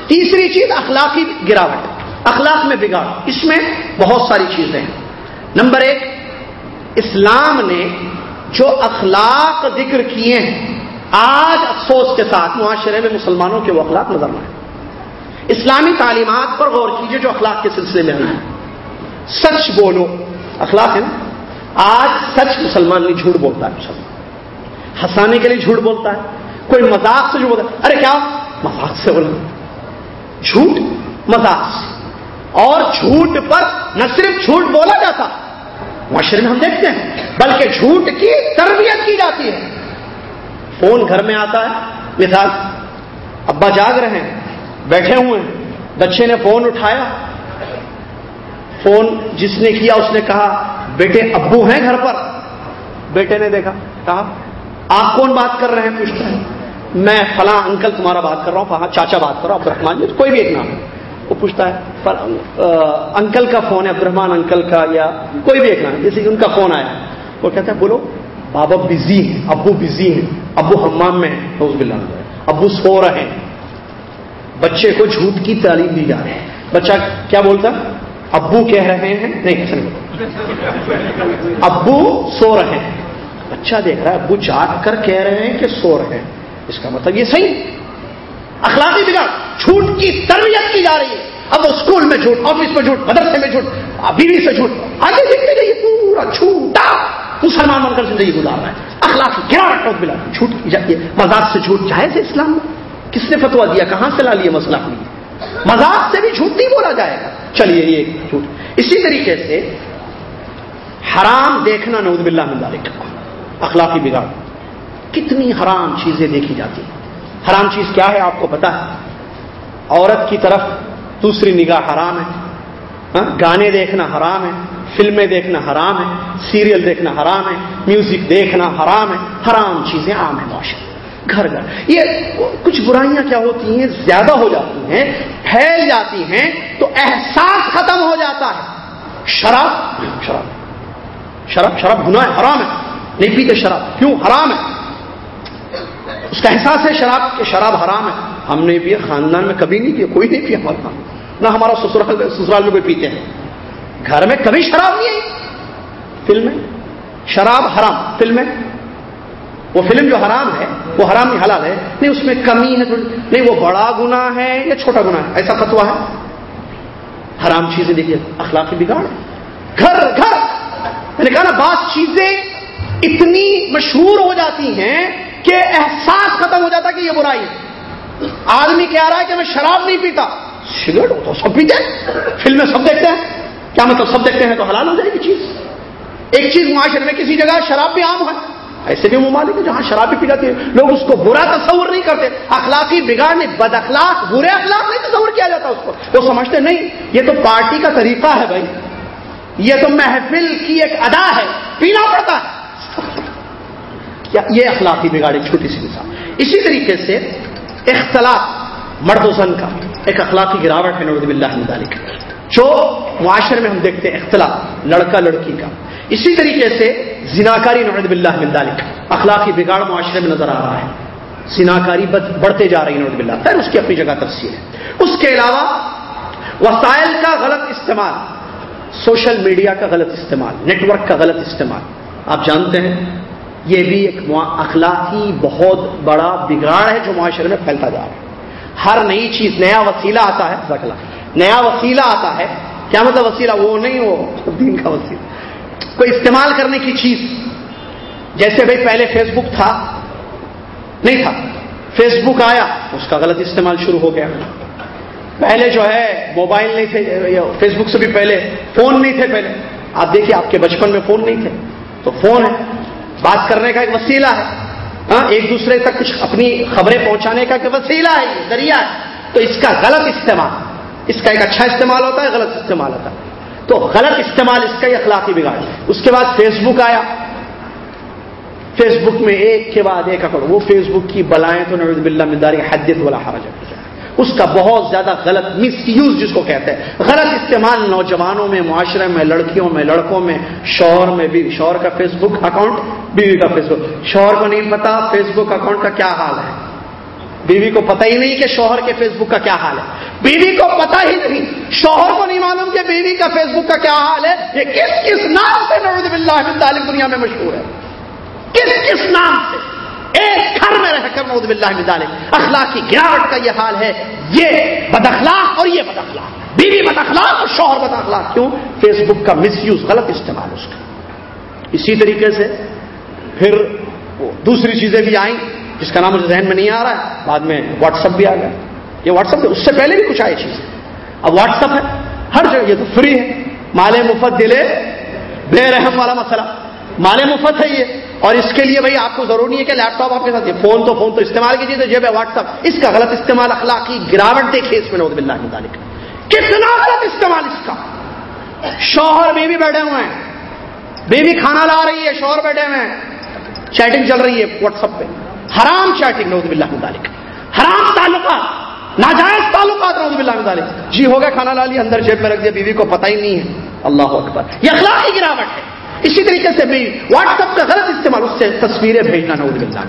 تیسری چیز اخلاقی گراوٹ۔ اخلاق میں بگاڑ۔ اس میں بہت ساری چیزیں ہیں۔ نمبر ایک، اسلام نے جو اخلاق ذکر کیے ہیں، آج افسوس کے ساتھ معاشرے میں مسلمانوں کے وہ اخلاق نظر آئے۔ اسلامی تعلیمات پر غور کیجیے جو اخلاق کے سلسلے میں ہیں۔ سچ بولو، اخلاق ہے نا۔ آج سچ مسلمان نہیں جھوٹ بولتا ہے مسلمان ہنسانے کے لیے جھوٹ بولتا ہے۔ کوئی مذاق سے جھوٹ بولتا ہے۔ ارے کیا؟ مذاق سے بولنا جھوٹ، مذاق سے۔ اور جھوٹ پر نہ صرف جھوٹ بولا جاتا معاشرے میں ہم دیکھتے ہیں، بلکہ جھوٹ کی تربیت کی جاتی ہے۔ فون گھر میں آتا ہے، مثال، ابا جاگ رہے ہیں، بیٹھے ہوئے ہیں، بچے نے فون اٹھایا۔ فون جس نے کیا، اس نے کہا، بیٹے ابو ہیں گھر پر۔ بیٹے نے دیکھا، کہا، آپ کون بات کر رہے ہیں؟ پوچھتا ہے۔ میں، فلاں انکل تمہارا بات کر رہا ہوں، فلاں چاچا بات کر رہا ہوں عبد الرحمان جی کوئی بھی ایک نام۔ وہ پوچھتا ہے انکل کا فون ہے عبد الرحمان انکل کا یا کوئی بھی ایک نام، جیسے کہ ان کا فون آیا۔ وہ کہتا ہے، بولو، بابا بزی ہیں، ابو بزی ہیں، ابو حمام میں ابو سو رہے ہیں۔ بچے کو جھوٹ کی تعلیم دی جا رہی ہے۔ بچہ کیا بولتا؟ ابو کہہ رہے ہیں؟ نہیں ابو سو رہے ہیں۔ بچہ دیکھ رہا ہے، ابو جاگ کر کہہ رہے ہیں کہ سو رہے ہیں۔ اس کا مطلب یہ صحیح۔ اخلاقی بگاڑ جھوٹ کی تربیت کی جا رہی ہے۔ اب وہ اسکول میں جھوٹ، آفس میں جھوٹ، مدرسے میں جھوٹ بیوی سے جھوٹ۔ آگے دیکھتے گئے پورا جھوٹا مسلمان بن کر زندگی گزار رہا ہے۔ اخلاق گراوٹ بلا۔ جھوٹ کی جاتی ہے مزاق سے جھوٹ جائز ہے اسلام میں؟ کس نے فتوا دیا؟ کہاں سے لا لیا مسئلہ مزاق سے بھی جھوٹ نہیں بولا جائے گا۔ چلیے، یہ جھوٹ۔ اسی طریقے سے حرام دیکھنا نعوذ باللہ من ذالک۔ اخلاقی بگاڑ۔ کتنی حرام چیزیں دیکھی جاتی ہیں۔ حرام چیز کیا ہے آپ کو پتا؟ ہے عورت کی طرف دوسری نگاہ حرام ہے ہاں؟ گانے دیکھنا حرام ہے، فلمیں دیکھنا حرام ہے، سیریل دیکھنا حرام ہے، میوزک دیکھنا حرام ہے، حرام چیزیں عام ہیں معاشرے گھر گھر۔ یہ کچھ برائیاں کیا ہوتی ہیں؟ زیادہ ہو جاتی ہیں، پھیل جاتی ہیں، تو احساس ختم ہو جاتا ہے۔ شراب؟ شراب۔ شراب شراب گناہ ہے، حرام ہے۔ نہیں پیتے شراب۔ کیوں؟ حرام ہے۔ اس کا احساس ہے شراب کہ شراب حرام ہے۔ ہم نے پیا خاندان میں کبھی نہیں پیا، کوئی نہیں پیا ہمارا نہ ہمارا سسرال سسرال میں کوئی پیتے ہیں۔ گھر میں کبھی شراب نہیں آئی۔ فلم شراب حرام، فلم وہ فلم جو حرام ہے، وہ حرام نہیں، حلال ہے۔ نہیں، اس میں کمی ہے نہیں، وہ بڑا گنا ہے یا چھوٹا گنا ہے؟ ایسا فتوا ہے۔ حرام چیزیں دیکھیے، اخلاقی بگاڑ۔ گھر گھر! میں نے کہا نا، بعض چیزیں اتنی مشہور ہو جاتی ہیں کہ احساس ختم ہو جاتا کہ یہ برائی ہے۔ آدمی کہہ رہا ہے کہ میں شراب نہیں پیتا۔ سگریٹ تو سب پیتے فلمیں سب دیکھتے ہیں۔ کیا مطلب سب دیکھتے ہیں تو حلال ہو جائے گی چیز۔ ایک چیز معاشرے میں کسی جگہ شراب بھی عام ہے۔ ایسے بھی ممالک ہے جہاں شراب بھی پی جاتی ہے۔ لوگ اس کو برا تصور نہیں کرتے۔ اخلاقی بگاڑ نہیں، بد اخلاق، برے اخلاق نہیں تصور کیا جاتا اس کو۔ وہ سمجھتے نہیں، یہ تو پارٹی کا طریقہ ہے بھائی۔ یہ تو محفل کی ایک ادا ہے۔ پینا پڑتا ہے۔ یہ اخلاقی بگاڑ ایک چھوٹی سی مثال۔ اسی طریقے سے اختلاف مرد و زن کا ایک اخلاقی گراوٹ ہے نوز اللہ مدالک جو معاشرے میں ہم دیکھتے ہیں اختلاف لڑکا لڑکی کا۔ اسی طریقے سے زناکاری نوید بلّہ مدالک اخلاقی بگاڑ معاشرے میں نظر آ رہا ہے۔ زناکاری بڑھتے جا رہی نوید بلّہ خیر، اس کی اپنی جگہ تفصیل ہے۔ اس کے علاوہ وسائل کا غلط استعمال، سوشل میڈیا کا غلط استعمال، نیٹ ورک کا غلط استعمال۔ آپ جانتے ہیں یہ بھی ایک اخلاقی بہت بڑا بگاڑ ہے جو معاشرے میں پھیلتا جا رہا ہے۔ ہر نئی چیز، نیا وسیلہ آتا ہے نیا وسیلہ آتا ہے۔ کیا مطلب وسیلہ؟ وہ نہیں، وہ دین کا وسیلہ۔ کوئی استعمال کرنے کی چیز، جیسے بھائی پہلے فیس بک تھا، نہیں تھا۔ فیس بک آیا، اس کا غلط استعمال شروع ہو گیا۔ پہلے جو ہے، موبائل نہیں تھے فیس بک سے بھی پہلے، فون نہیں تھے پہلے۔ آپ دیکھیے، آپ کے بچپن میں فون نہیں تھے۔ تو فون ہے۔ بات کرنے کا ایک وسیلہ ہے۔ ہاں ایک دوسرے تک کچھ اپنی خبریں پہنچانے کا ایک وسیلہ ہے ذریعہ ہے۔ تو اس کا غلط استعمال، اس کا ایک اچھا استعمال ہوتا ہے، غلط استعمال ہوتا ہے۔ تو غلط استعمال اس کا ہی اخلاقی بگاڑ اس کے بعد فیس بک آیا۔ فیس بک میں ایک کے بعد ایک اکڑ وہ فیس بک کی بلائیں تو نوید بلّہ مداری حدیت والا حرج ہے۔ اس کا بہت زیادہ غلط مس یوز جس کو کہتے ہیں۔ غلط استعمال نوجوانوں میں، معاشرے میں، لڑکیوں میں، لڑکوں میں، شوہر میں بھی۔ شوہر کا فیس بک اکاؤنٹ بیوی کا فیس بک شوہر کو نہیں پتا فیس بک اکاؤنٹ کا کیا حال ہے۔ بیوی کو پتہ ہی نہیں کہ شوہر کے فیس بک کا کیا حال ہے۔ بیوی کو پتہ ہی نہیں۔ شوہر کو نہیں معلوم کہ بیوی کا فیس بک کا کیا حال ہے۔ یہ کس کس نام سے نوز باللہ دنیا میں مشہور ہے۔ کس کس نام سے؟ ایک گھر میں رہ کر نوز باللہ مزال اخلاق کی گراوٹ کا یہ حال ہے، یہ بد اخلاق اور یہ بد اخلاق۔ بیوی بد اخلاق اور شوہر بد اخلاق، کیوں؟ فیس بک کا مس یوز غلط استعمال اس کا۔ اسی طریقے سے پھر دوسری چیزیں بھی آئیں، جس کا نام مجھے ذہن میں نہیں آ رہا ہے، بعد میں واٹس اپ بھی آ گیا۔ یہ واٹس اپ اس سے پہلے بھی کچھ آئی چیزیں۔ اب واٹس اپ ہے، ہر جگہ یہ تو فری ہے۔ مالے مفت دلے، بے رحم والا مسئلہ۔ مالے مفت ہے یہ۔ اور اس کے لیے بھائی آپ کو ضروری ہے کہ لیپ ٹاپ آپ کے ساتھ فون تو فون تو استعمال کیجیے تو جیب ہے واٹس اپ اس کا غلط استعمال اخلاقی گراوٹ دیکھیے اس میں نوز بلّہ مطالک کتنا غلط استعمال اس کا۔ شوہر بیوی بیٹھے ہوئے ہیں۔ بیوی کھانا لا رہی ہے، شوہر بیٹھے ہوئے ہیں۔ چیٹنگ چل رہی ہے واٹس اپ پہ۔ حرام چیٹنگ نوز بلّہ مطالک حرام تعلقات، ناجائز تعلقات نوز بلّہ مطالک جی ہو گیا، کھانا لا لیا، اندر جیب میں رکھ دیا، بیوی کو پتہ ہی نہیں ہے۔ اللہ اکبر۔ یہ اخلاقی گراوٹ ہے۔ اسی طریقے سے بھی واٹس ایپ کا غلط استعمال، اس سے تصویریں بھیجنا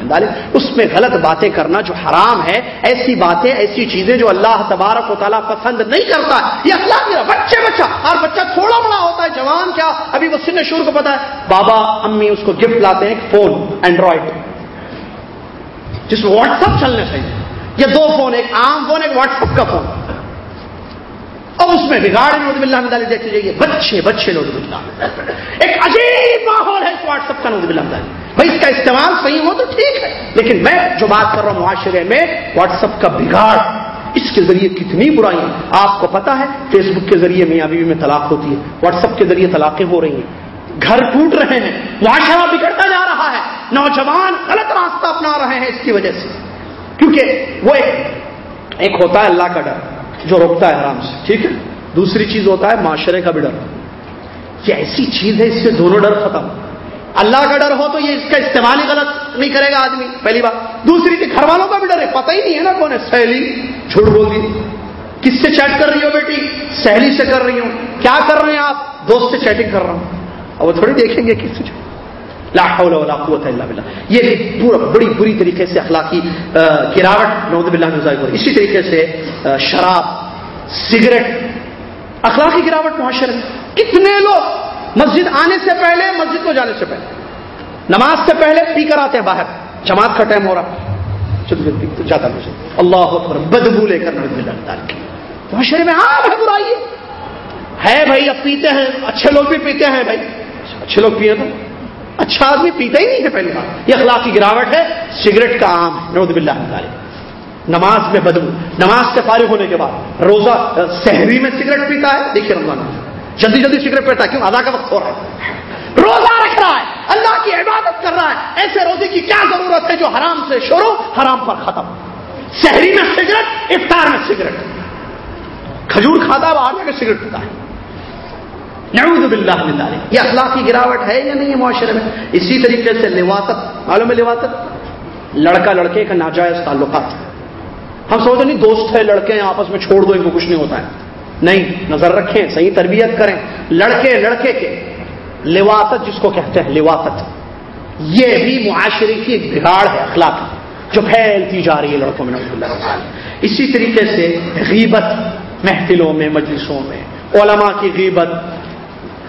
ڈالے اس میں غلط باتیں کرنا جو حرام ہے، ایسی باتیں، ایسی چیزیں جو اللہ تبارک و تعالیٰ پسند نہیں کرتا۔ یہ اخلاق بچے بچہ، اور بچہ تھوڑا بڑا ہوتا ہے، جوان کیا؟ ابھی وہ سن شور کو پتا ہے، بابا، امی اس کو گفٹ لاتے ہیں، ایک فون اینڈرائڈ جس میں واٹس ایپ چلنے چاہیے یہ دو فون ایک عام فون ایک واٹس ایپ کا فون اور اس میں بگاڑ نوز بلّہ مدالی دیکھ لیجیے بچے بچے نوز بلّہ ایک عجیب ماحول ہے واٹس ایپ کا نوز بلّہ مدالی بھائی اس کا استعمال صحیح ہو تو ٹھیک ہے، لیکن میں جو بات کر رہا ہوں معاشرے میں واٹس ایپ کا بگاڑ، اس کے ذریعے کتنی برائی آپ کو پتا ہے فیس بک کے ذریعے میاں بیوی میں طلاق ہوتی ہے واٹس ایپ کے ذریعے طلاقیں ہو رہی ہیں۔ گھر ٹوٹ رہے ہیں، معاشرہ بگڑتا جا رہا ہے، نوجوان غلط راستہ اپنا رہے ہیں اس کی وجہ سے۔ کیونکہ وہ ایک ہوتا ہے اللہ کا ڈر۔ جو روکتا ہے حرام سے، ٹھیک ہے؟ دوسری چیز ہوتا ہے معاشرے کا بھی ڈر۔ یہ ایسی چیز ہے، اس سے دونوں ڈر ختم۔ اللہ کا ڈر ہو تو یہ اس کا استعمال ہی غلط نہیں کرے گا آدمی، پہلی بات۔ دوسری چیز، گھر والوں کا بھی ڈر ہے، پتہ ہی نہیں ہے نا کون ہے۔ سہیلی، جھوٹ بول دی۔ کس سے چیٹ کر رہی ہو بیٹی؟ سہیلی سے کر رہی ہوں۔ کیا کر رہے ہیں آپ؟ دوست سے چیٹنگ کر رہا ہوں۔ اور وہ تھوڑی دیکھیں گے کس سے لا حول ولا قوت الا باللہ یہ بھی پورا بڑی بری طریقے سے اخلاقی گراوٹ نوز باللہ اسی طریقے سے شراب، سگریٹ، اخلاقی گراوٹ معاشرے میں. کتنے لوگ مسجد آنے سے پہلے، مسجد کو جانے سے پہلے، نماز سے پہلے پی کر آتے ہیں باہر. جماعت کا ٹائم ہو رہا. چلو جاتا مجھے اللہ اکبر، بدبو لے کر معاشرے میں عام ہے برائی ہے بھائی، اب پیتے ہیں. اچھے لوگ بھی پیتے ہیں بھائی. اچھے لوگ پیے تو اچھا آدمی پیتا ہی نہیں ہے پہلی بات۔ یہ اخلاق کی گراوٹ ہے، سگریٹ کا عام ہے نوز باللہ نماز میں بدبو، نماز سے فارغ ہونے کے بعد، روزہ شہری میں سگریٹ پیتا ہے، دیکھیے رمضان جلدی جلدی سگریٹ پیتا ہے، کیوں؟ ادا کا وقت ہو رہا ہے۔ روزہ رکھ رہا ہے، اللہ کی عبادت کر رہا ہے۔ ایسے روزے کی کیا ضرورت ہے جو حرام سے شروع، حرام پر ختم؟ شہری میں سگریٹ، افطار میں سگریٹ۔ کھجور کھاتا ہے آگے کے سگریٹ پیتا ہے۔ نعوذ باللہ من ذالک یہ اخلاقی گراوٹ ہے یا نہیں ہے معاشرے میں؟ اسی طریقے سے لواطت، معلوم ہے لواطت؟ لڑکا لڑکے کا ناجائز تعلقات۔ ہم سوچتے نہیں دوست ہے لڑکے ہیں، آپس میں چھوڑ دو، ان کو کچھ نہیں ہوتا ہے۔ نہیں، نظر رکھیں، صحیح تربیت کریں۔ لڑکے لڑکے کے۔ لواطت جس کو کہتے ہیں، لواطت۔ یہ بھی معاشرے کی ایک بگاڑ ہے اخلاق جو پھیلتی جا رہی ہے لڑکوں میں نوز اللہ اسی طریقے سے غیبت محفلوں میں، مجلسوں میں، علماء کی غیبت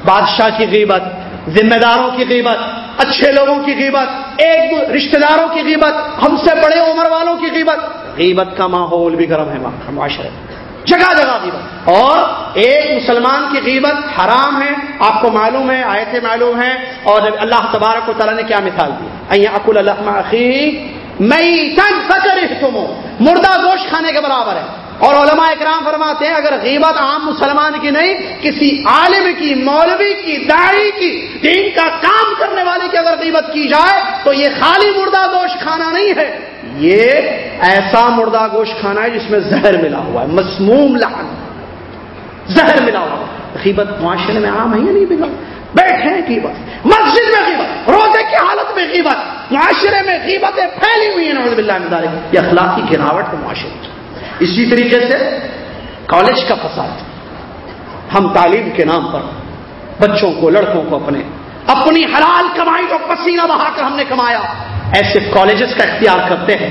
بادشاہ کی غیبت ذمہ داروں کی غیبت، اچھے لوگوں کی غیبت، ایک رشتہ داروں کی غیبت، ہم سے بڑے عمر والوں کی غیبت۔ غیبت کا ماحول بھی گرم ہے معاشرے جگہ جگہ غیبت۔ اور ایک مسلمان کی غیبت حرام ہے، آپ کو معلوم ہے، آیتیں معلوم ہیں۔ اور اللہ تبارک و تعالیٰ نے کیا مثال دی؟ اکول اللہ میں مردہ گوشت کھانے کے برابر ہے۔ اور علماء اکرام فرماتے ہیں، اگر غیبت عام مسلمان کی نہیں، کسی عالم کی، مولوی کی داڑھی کی، دین کا کام کرنے والے کی اگر غیبت کی جائے، تو یہ خالی مردہ گوشت کھانا نہیں ہے۔ یہ ایسا مردہ گوشت کھانا ہے جس میں زہر ملا ہوا ہے، مسموم لہن زہر ملا ہوا غیبت معاشرے میں عام ہے یا نہیں بگڑ بیٹھے غیبت۔ مسجد میں غیبت، روزے کی حالت میں غیبت، معاشرے میں غیبتیں پھیلی ہوئی ہیں نوز باللہ یہ اخلاقی گراوٹ ہے معاشرے کی۔ اسی طریقے سے کالج کا فساد، ہم تعلیم کے نام پر بچوں کو، لڑکوں کو اپنے، اپنی حلال کمائی کو پسینہ بہا کر ہم نے کمایا۔ ایسے کالجز کا اختیار کرتے ہیں۔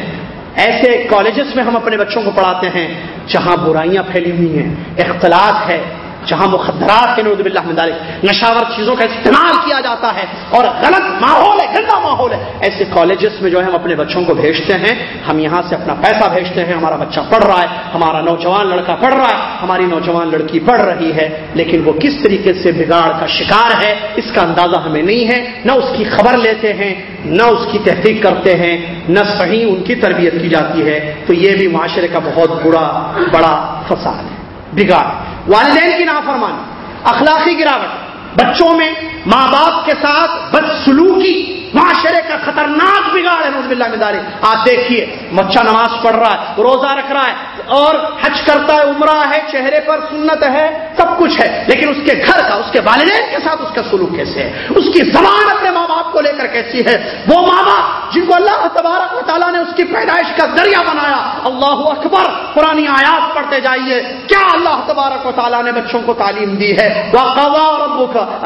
ایسے کالجز میں ہم اپنے بچوں کو پڑھاتے ہیں جہاں برائیاں پھیلی ہوئی ہیں، اختلاط ہے۔ جہاں مخدرات کے نوز باللہ من ذالک نشاور چیزوں کا استعمال کیا جاتا ہے اور غلط ماحول ہے، گندا ماحول ہے۔ ایسے کالجز میں جو ہے ہم اپنے بچوں کو بھیجتے ہیں، ہم یہاں سے اپنا پیسہ بھیجتے ہیں، ہمارا بچہ پڑھ رہا ہے، ہمارا نوجوان لڑکا پڑھ رہا ہے، ہماری نوجوان لڑکی پڑھ رہی ہے، لیکن وہ کس طریقے سے بگاڑ کا شکار ہے، اس کا اندازہ ہمیں نہیں ہے۔ نہ اس کی خبر لیتے ہیں، نہ اس کی تحقیق کرتے ہیں، نہ صحیح ان کی تربیت کی جاتی ہے۔ تو یہ بھی معاشرے کا بہت برا، بڑا فساد ہے۔ بگاڑ۔ والدین کی نافرمانی اخلاقی گراوٹ بچوں میں ماں باپ کے ساتھ بدسلوکی، معاشرے کا خطرناک بگاڑ ہے نوز باللہ مدارے آپ دیکھیے، بچہ نماز پڑھ رہا ہے، روزہ رکھ رہا ہے اور حج کرتا ہے، عمرہ ہے، چہرے پر سنت ہے، سب کچھ ہے، لیکن اس کے گھر کا، اس کے والدین کے ساتھ اس کا سلوک کیسے ہے؟ اس کی زبان اپنے ماں باپ کو لے کر کیسی ہے؟ وہ ماں باپ جن کو اللہ تبارک و تعالیٰ نے اس کی پیدائش کا ذریعہ بنایا، اللہ اکبر، پرانی آیات پڑھتے جائیے، کیا اللہ تبارک و تعالیٰ نے بچوں کو تعلیم دی ہے؟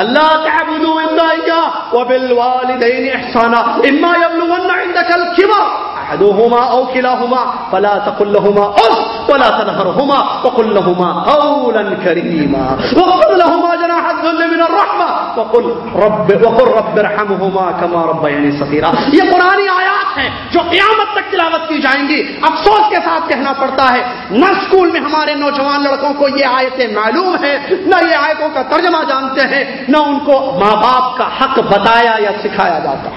اللہ تعبدوا الا اياه وبالوالدين احسانا اما يبلغن عندك الكبر احدهما او كلاهما فلا تقل لهما اف ولا تنهرهما وقل لهما قولا كريما وقل لهما جناح الذل من الرحمه وقل رب وقل رب ارحمهما كما ربياني صغيرا یہ قرآن آیات ہیں جو قیامت تک تلاوت کی جائیں گی افسوس کے ساتھ کہنا پڑتا ہے نہ اسکول میں ہمارے نوجوان لڑکوں کو یہ آیتیں معلوم ہیں نہ یہ آیتوں کا ترجمہ جانتے ہیں نہ ان کو ماں باپ کا حق بتایا یا سکھایا جاتا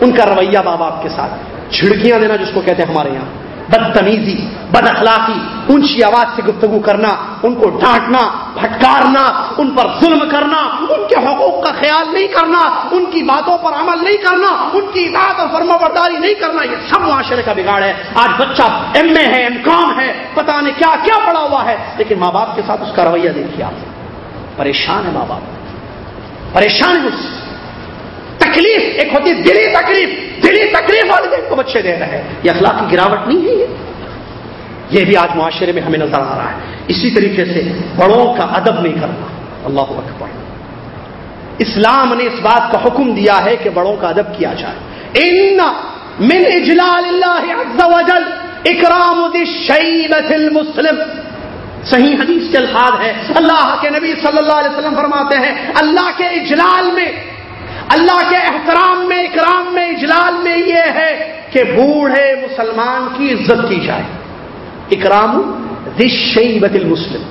ان کا رویہ ماں باپ کے ساتھ چھڑکیاں دینا جس کو کہتے ہیں ہمارے یہاں بدتمیزی، بد اخلاقی، اونچی آواز سے گفتگو کرنا، ان کو ڈانٹنا پھٹکارنا ان پر ظلم کرنا، ان کے حقوق کا خیال نہیں کرنا، ان کی باتوں پر عمل نہیں کرنا، ان کی اطاعت اور فرما برداری نہیں کرنا، یہ سب معاشرے کا بگاڑ ہے۔ آج بچہ ایم اے ہے، ایم کام ہے پتا نہیں کیا کیا پڑا ہوا ہے، لیکن ماں باپ کے ساتھ اس کا رویہ دیکھیے آپ۔ پریشان ہے ماں باپ۔ پریشان ہے۔ تکلیف، ایک ہوتی ہے دلی تکلیف دلی تکلیف والدین کو بچے دے رہے ہیں۔ یہ اخلاق کی گراوٹ نہیں ہے یہ۔ یہ بھی آج معاشرے میں ہمیں نظر آ رہا ہے۔ اسی طریقے سے بڑوں کا ادب نہیں کرنا۔ اللہ اکبر۔ اسلام نے اس بات کا حکم دیا ہے کہ بڑوں کا ادب کیا جائے۔ ان من اجلال اللہ عز وجل اکرام المسلم۔ صحیح حدیث کے الفاظ ہے۔ اللہ کے نبی صلی اللہ علیہ وسلم فرماتے ہیں، اللہ کے اجلال میں، اللہ کے احترام میں، اکرام میں، اجلال میں یہ ہے کہ بوڑھے مسلمان کی عزت کی جائے۔ اکرام رشیبت المسلم۔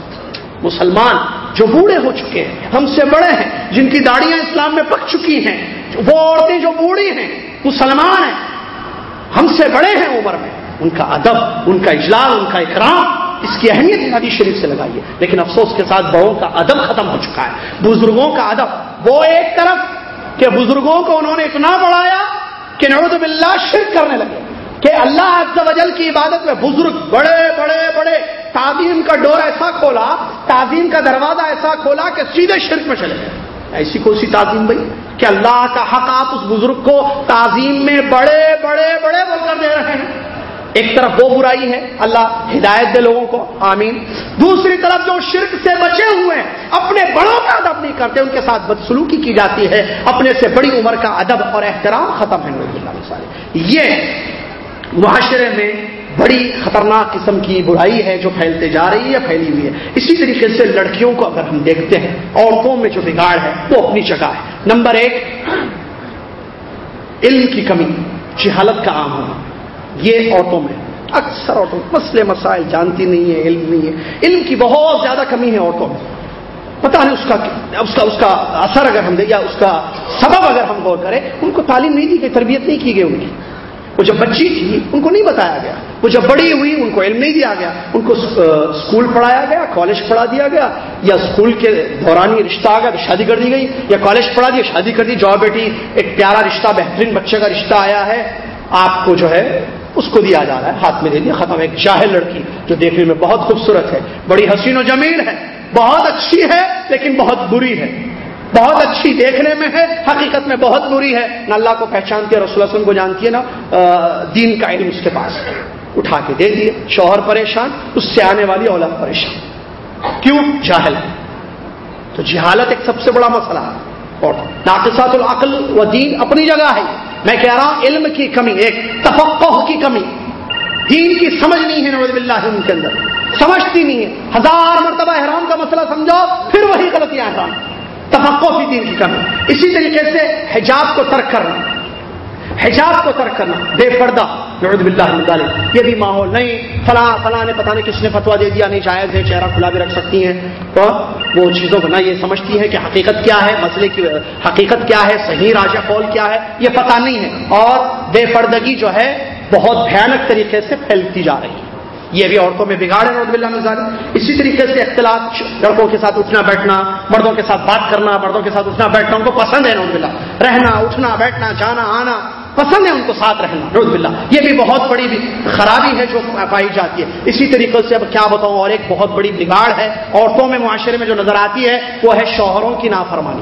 مسلمان جو بوڑھے ہو چکے ہیں، ہم سے بڑے ہیں، جن کی داڑیاں اسلام میں پک چکی ہیں، وہ عورتیں جو بوڑھی ہیں، مسلمان ہیں، ہم سے بڑے ہیں عمر میں۔ ان کا ادب، ان کا اجلال، ان کا اکرام اس کی اہمیت حدیث شریف سے لگائیے۔ لیکن افسوس کے ساتھ بڑوں کا ادب ختم ہو چکا ہے۔ بزرگوں کا ادب وہ ایک طرف کہ بزرگوں کو انہوں نے اتنا بڑھایا کہ نعوذ باللہ شرک کرنے لگے، کہ اللہ عز و جل کی عبادت میں بزرگ بڑے بڑے بڑے، تعظیم کا ڈور ایسا کھولا، تعظیم کا دروازہ ایسا کھولا کہ سیدھے شرک میں چلے گئے۔ ایسی کوئی سی تعظیم بھائی؟ کہ اللہ کا حق آپ اس بزرگ کو تعظیم میں بڑے بڑے بڑے بول کر دے رہے ہیں۔ ایک طرف وہ برائی ہے، اللہ ہدایت دے لوگوں کو، آمین۔ دوسری طرف جو شرک سے بچے ہوئے ہیں، اپنے بڑوں کا ادب نہیں کرتے، ان کے ساتھ بدسلوکی کی جاتی ہے۔ اپنے سے بڑی عمر کا ادب اور احترام ختم ہے۔ یہ معاشرے میں بڑی خطرناک قسم کی برائی ہے جو پھیلتے جا رہی ہے، پھیلی ہوئی ہے۔ اسی طریقے سے لڑکیوں کو اگر ہم دیکھتے ہیں، عورتوں میں جو بگاڑ ہے، وہ اپنی جگہ ہے۔ نمبر ایک، علم کی کمی، جہالت کا عام ہونا۔ یہ عورتوں میں اکثر عورتوں مسئلے مسائل، جانتی نہیں ہے، علم نہیں ہے۔ علم کی بہت زیادہ کمی ہے عورتوں میں۔ پتا نہیں اس کا اس کا اس کا اثر اگر ہم دیں یا اس کا سبب اگر ہم غور کریں، ان کو تعلیم نہیں دی گئی، تربیت نہیں کی گئی ان کی۔ وہ جب بچی تھی، ان کو نہیں بتایا گیا۔ وہ جب بڑی ہوئی، ان کو علم نہیں دیا گیا۔ ان کو اسکول پڑھایا گیا، کالج پڑھا دیا گیا، یا اسکول کے دوران ہی رشتہ آ گیا تو شادی کر دی گئی، یا کالج پڑھا دیا شادی کر دی، جاؤ بیٹی، ایک پیارا رشتہ، بہترین بچے کا رشتہ آیا ہے۔ آپ کو جو ہے اس کو دیا جا رہا ہے، ہاتھ میں دے دیا، ختم ایک جاہل لڑکی جو دیکھنے میں بہت خوبصورت ہے، بڑی حسین و جمیل ہے، بہت اچھی ہے، لیکن بہت بری ہے۔ بہت اچھی دیکھنے میں ہے، حقیقت میں بہت بری ہے۔ نہ اللہ کو پہچانتی ہے رسول وسلم کو جانتی ہے نا دین کا علم اس کے پاس ہے۔ اٹھا کے دے دیے۔ شوہر پریشان، اس سے آنے والی اولاد پریشان۔ کیوں؟ جاہل تو جہالت ایک سب سے بڑا مسئلہ ہے۔ اور ناقصات العقل و دین اپنی جگہ ہے۔ میں کہہ رہا ہوں علم کی کمی، ایک تفقہ کی کمی۔ دین کی سمجھ نہیں ہے نوز اللہ ان کے اندر۔ سمجھتی نہیں ہے۔ ہزار مرتبہ احرام کا مسئلہ سمجھو پھر وہی غلطیاں احرام تفقہ کی دین کی کمی۔ اسی طریقے سے حجاب کو ترک کرنا۔ حجاب کو ترک کرنا، بے پردہ باللہ یہ بھی ماحول نہیں، فلاں فلاں نے پتا نہیں کس نے فتوا دے دیا، نہیں جائز ہے، چہرہ کھلا بھی رکھ سکتی ہیں۔ تو وہ چیزوں کو نہ یہ سمجھتی ہیں کہ حقیقت کیا ہے، مسئلے کی، حقیقت کیا ہے، صحیح راجا قول کیا ہے، یہ پتہ نہیں ہے۔ اور بے پردگی جو ہے، بہت بھیانک طریقے سے پھیلتی جا رہی ہے۔ یہ بھی عورتوں میں بگاڑ ہے نوز اللہ اسی طریقے سے اختلاف لڑکوں کے ساتھ اٹھنا، بیٹھنا، مردوں کے ساتھ بات کرنا، مردوں کے ساتھ اٹھنا، بیٹھنا، ان کو پسند ہے نوز اللہ رہنا، اٹھنا، بیٹھنا، جانا، آنا، پسند ہے ان کو ساتھ رہنا نوز اللہ یہ بھی بہت بڑی خرابی ہے جو پائی جاتی ہے۔ اسی طریقے سے اب کیا بتاؤں، اور ایک بہت بڑی بگاڑ ہے عورتوں میں، معاشرے میں جو نظر آتی ہے، وہ ہے شوہروں کی نافرمانی۔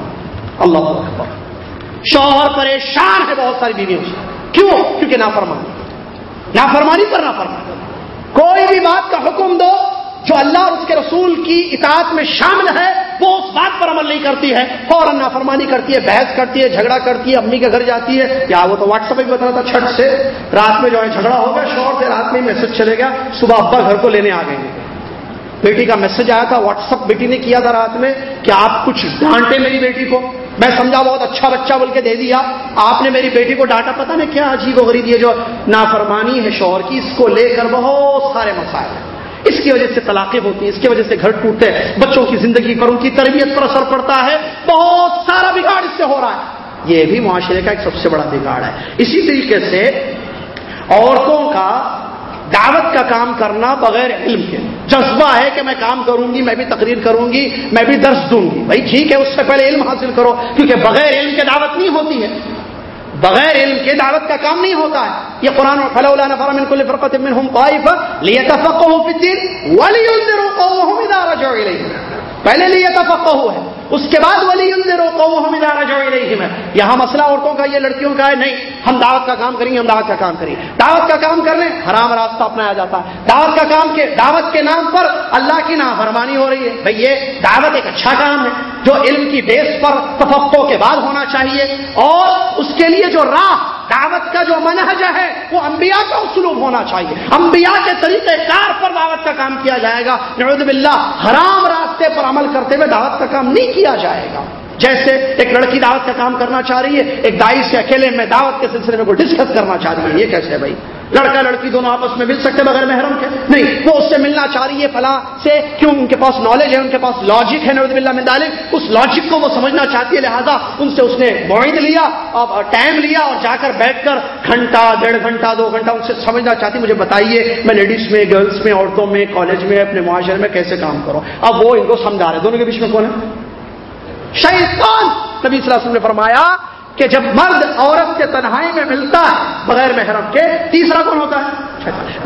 اللہ اکبر۔ شوہر پریشان ہے بہت ساری بیویوں سے۔ کیوں؟ کیونکہ نافرمانی۔ نافرمانی پر نافرمانی۔ کوئی بھی بات کا حکم دو جو اللہ اور اس کے رسول کی اطاعت میں شامل ہے، وہ اس بات پر عمل نہیں کرتی ہے۔ فوراً نافرمانی کرتی ہے، بحث کرتی ہے، جھگڑا کرتی ہے، امی کے گھر جاتی ہے۔ یا وہ تو واٹس ایپ بھی بتا تھا چھٹ سے؟ رات میں جو ہے جھگڑا ہو گیا، شور سے رات میں میسج چلے گیا۔ صبح ابا گھر کو لینے آ گئے۔ بیٹی کا میسج آیا تھا، واٹس ایپ بیٹی نے کیا تھا رات میں؟ کہ آپ کچھ ڈانٹے میری بیٹی کو؟ میں سمجھا بہت اچھا بچہ بول کے دے دیا۔ آپ نے میری بیٹی کو ڈانٹا پتا نہیں کیا عجیب و غریب یہ جو نافرمانی ہے شوہر کی، اس کو لے کر بہت سارے مسائل ہیں۔ اس کی وجہ سے طلاقیں ہوتی ہیں، اس کی وجہ سے گھر ٹوٹتے ہیں، بچوں کی زندگی پر ان کی تربیت پر اثر پڑتا ہے۔ بہت سارا بگاڑ اس سے ہو رہا ہے۔ یہ بھی معاشرے کا ایک سب سے بڑا بگاڑ ہے۔ اسی طریقے سے عورتوں کا دعوت کا کام کرنا بغیر علم کے۔ جذبہ ہے کہ میں کام کروں گی، میں بھی تقریر کروں گی، میں بھی درس دوں گی۔ بھائی ٹھیک ہے، اس سے پہلے علم حاصل کرو، کیونکہ بغیر علم کے دعوت نہیں ہوتی ہے۔ بغیر علم کے دعوت کا کام نہیں ہوتا ہے۔ یہ قرآن فلولا نفر من كل فرقة ہے۔ اس کے بعد ولی روتا ہوں ہم ادارہ جوڑ رہی ہے یہاں مسئلہ عورتوں کا، یہ لڑکیوں کا ہے، نہیں، ہم دعوت کا کام کریں گے، ہم دعوت کا کام کریں گے۔ دعوت کا کام کر لیں، حرام راستہ اپنایا جاتا ہے۔ دعوت کا کام کے، دعوت کے نام پر اللہ کی نافرمانی ہو رہی ہے۔ بھئی یہ دعوت ایک اچھا کام ہے۔ جو علم کی بیس پر تفقوں کے بعد ہونا چاہیے اور اس کے لیے جو راہ، دعوت کا جو منہج ہے، وہ انبیاء کا اسلوب ہونا چاہیے۔ انبیاء کے طریقہ کار پر دعوت کا کام کیا جائے گا۔ نعوذ باللہ، حرام راستے پر عمل کرتے ہوئے دعوت کا کام نہیں کیا جائے گا۔ جیسے ایک لڑکی دعوت کا کام کرنا چاہ رہی ہے، ایک دائی سے اکیلے میں دعوت کے سلسلے میں کوئی ڈسکس کرنا چاہ رہی ہے، یہ کیسے بھائی؟ لڑکا لڑکی دونوں آپس میں مل سکتے بغیر محرم کے؟ نہیں. وہ اس سے ملنا چاہ رہی ہے فلاں سے، کیوں؟ ان کے پاس نالج ہے، ان کے پاس لاجک ہے نوز بلّہ میں اس لاجک کو وہ سمجھنا چاہتی ہے، لہٰذا ان سے اس نے معاہد لیا اور ٹائم لیا اور جا کر بیٹھ کر گھنٹہ، ڈیڑھ گھنٹہ، دو گھنٹہ ان سے سمجھنا چاہتی مجھے بتائیے میں لیڈیز میں گرلس میں، عورتوں میں کالج میں، اپنے معاشرے میں کیسے کام کروں؟ اب وہ ان کو سمجھا رہے دونوں کے بیچ میں کون ہے؟ شیطان! نبی صلی اللہ علیہ وسلم نے فرمایا کہ جب مرد عورت سے تنہائی میں ملتا ہے، بغیر محرم کے، تیسرا کون ہوتا ہے؟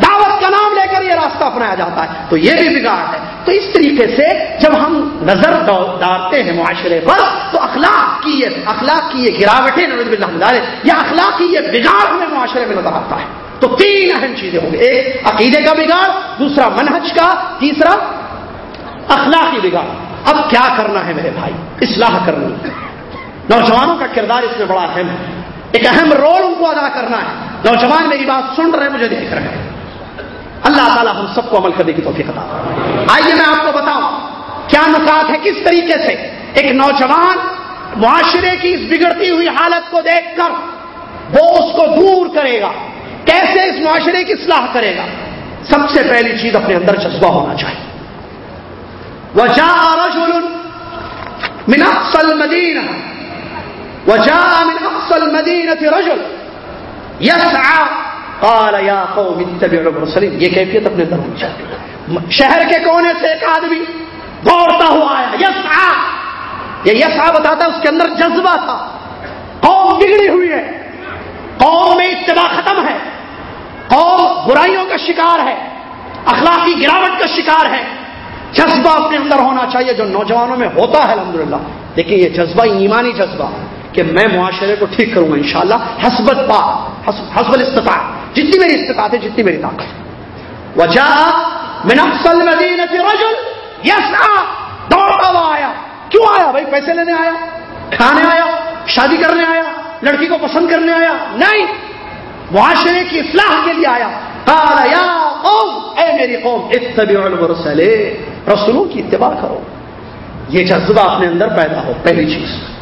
دعوت کا نام لے کر یہ راستہ اپنایا جاتا ہے۔ تو یہ بھی بگاڑ ہے۔ تو اس طریقے سے جب ہم نظر ڈالتے ہیں معاشرے پر، تو اخلاق کی یہ اخلاق کی یہ گراوٹیں یا اخلاق کی یہ بگاڑ ہمیں معاشرے میں نظر آتا ہے۔ تو تین اہم چیزیں ہوں گی۔ ایک، عقیدے کا بگاڑ، دوسرا، منہج کا، تیسرا، اخلاقی بگاڑ۔ اب کیا کرنا ہے میرے بھائی؟ اصلاح کرنی۔ نوجوانوں کا کردار اس میں بڑا اہم ہے۔ ایک اہم رول ان کو ادا کرنا ہے۔ نوجوان میری بات سن رہے ہیں، مجھے دیکھ رہے ہیں۔ اللہ تعالیٰ ہم سب کو عمل کرنے کی توفیق عطا آئیے میں آپ کو بتاؤں، کیا نکات ہے، کس طریقے سے؟ ایک نوجوان معاشرے کی اس بگڑتی ہوئی حالت کو دیکھ کر وہ اس کو دور کرے گا۔ کیسے اس معاشرے کی اصلاح کرے گا؟ سب سے پہلی چیز اپنے اندر جذبہ ہونا چاہیے۔ وجاء رجل من أقصى المدينة. وجاء من أقصى المدينة رجل يسعى، قال يا قوم اتبعوا المرسلين. یہ کیفیت اپنے اندر ہونی چاہیے شہر کے کونے سے ایک آدمی دوڑتا ہوا آیا یسعا یہ یسعا بتاتا ہے، اس کے اندر جذبہ تھا۔ قوم بگڑی ہوئی ہے۔ قوم میں اتباع ختم ہے۔ قوم برائیوں کا شکار ہے۔ اخلاقی گراوٹ کا شکار ہے۔ جذبہ اپنے اندر ہونا چاہیے، جو نوجوانوں میں ہوتا ہے، الحمدللہ۔ لیکن یہ جذبہ ایمانی جذبہ ہے۔ کہ میں معاشرے کو ٹھیک کروں گا انشاءاللہ، حسبت پا، حسب استطاع جتنی میری استطاعت ہے، جتنی میری طاقت وجہ یس دوڑتا ہوا آیا؟ کیوں آیا؟ بھائی، پیسے لینے آیا، کھانے آیا، شادی کرنے آیا، لڑکی کو پسند کرنے آیا؟ نہیں، معاشرے کی اصلاح کے لیے آیا۔ یا قوم، اے میری قوم، اتبعوا المرسل رسولوں کی اتباع کرو۔ یہ جذبہ اپنے اندر پیدا ہو، پہلی چیز۔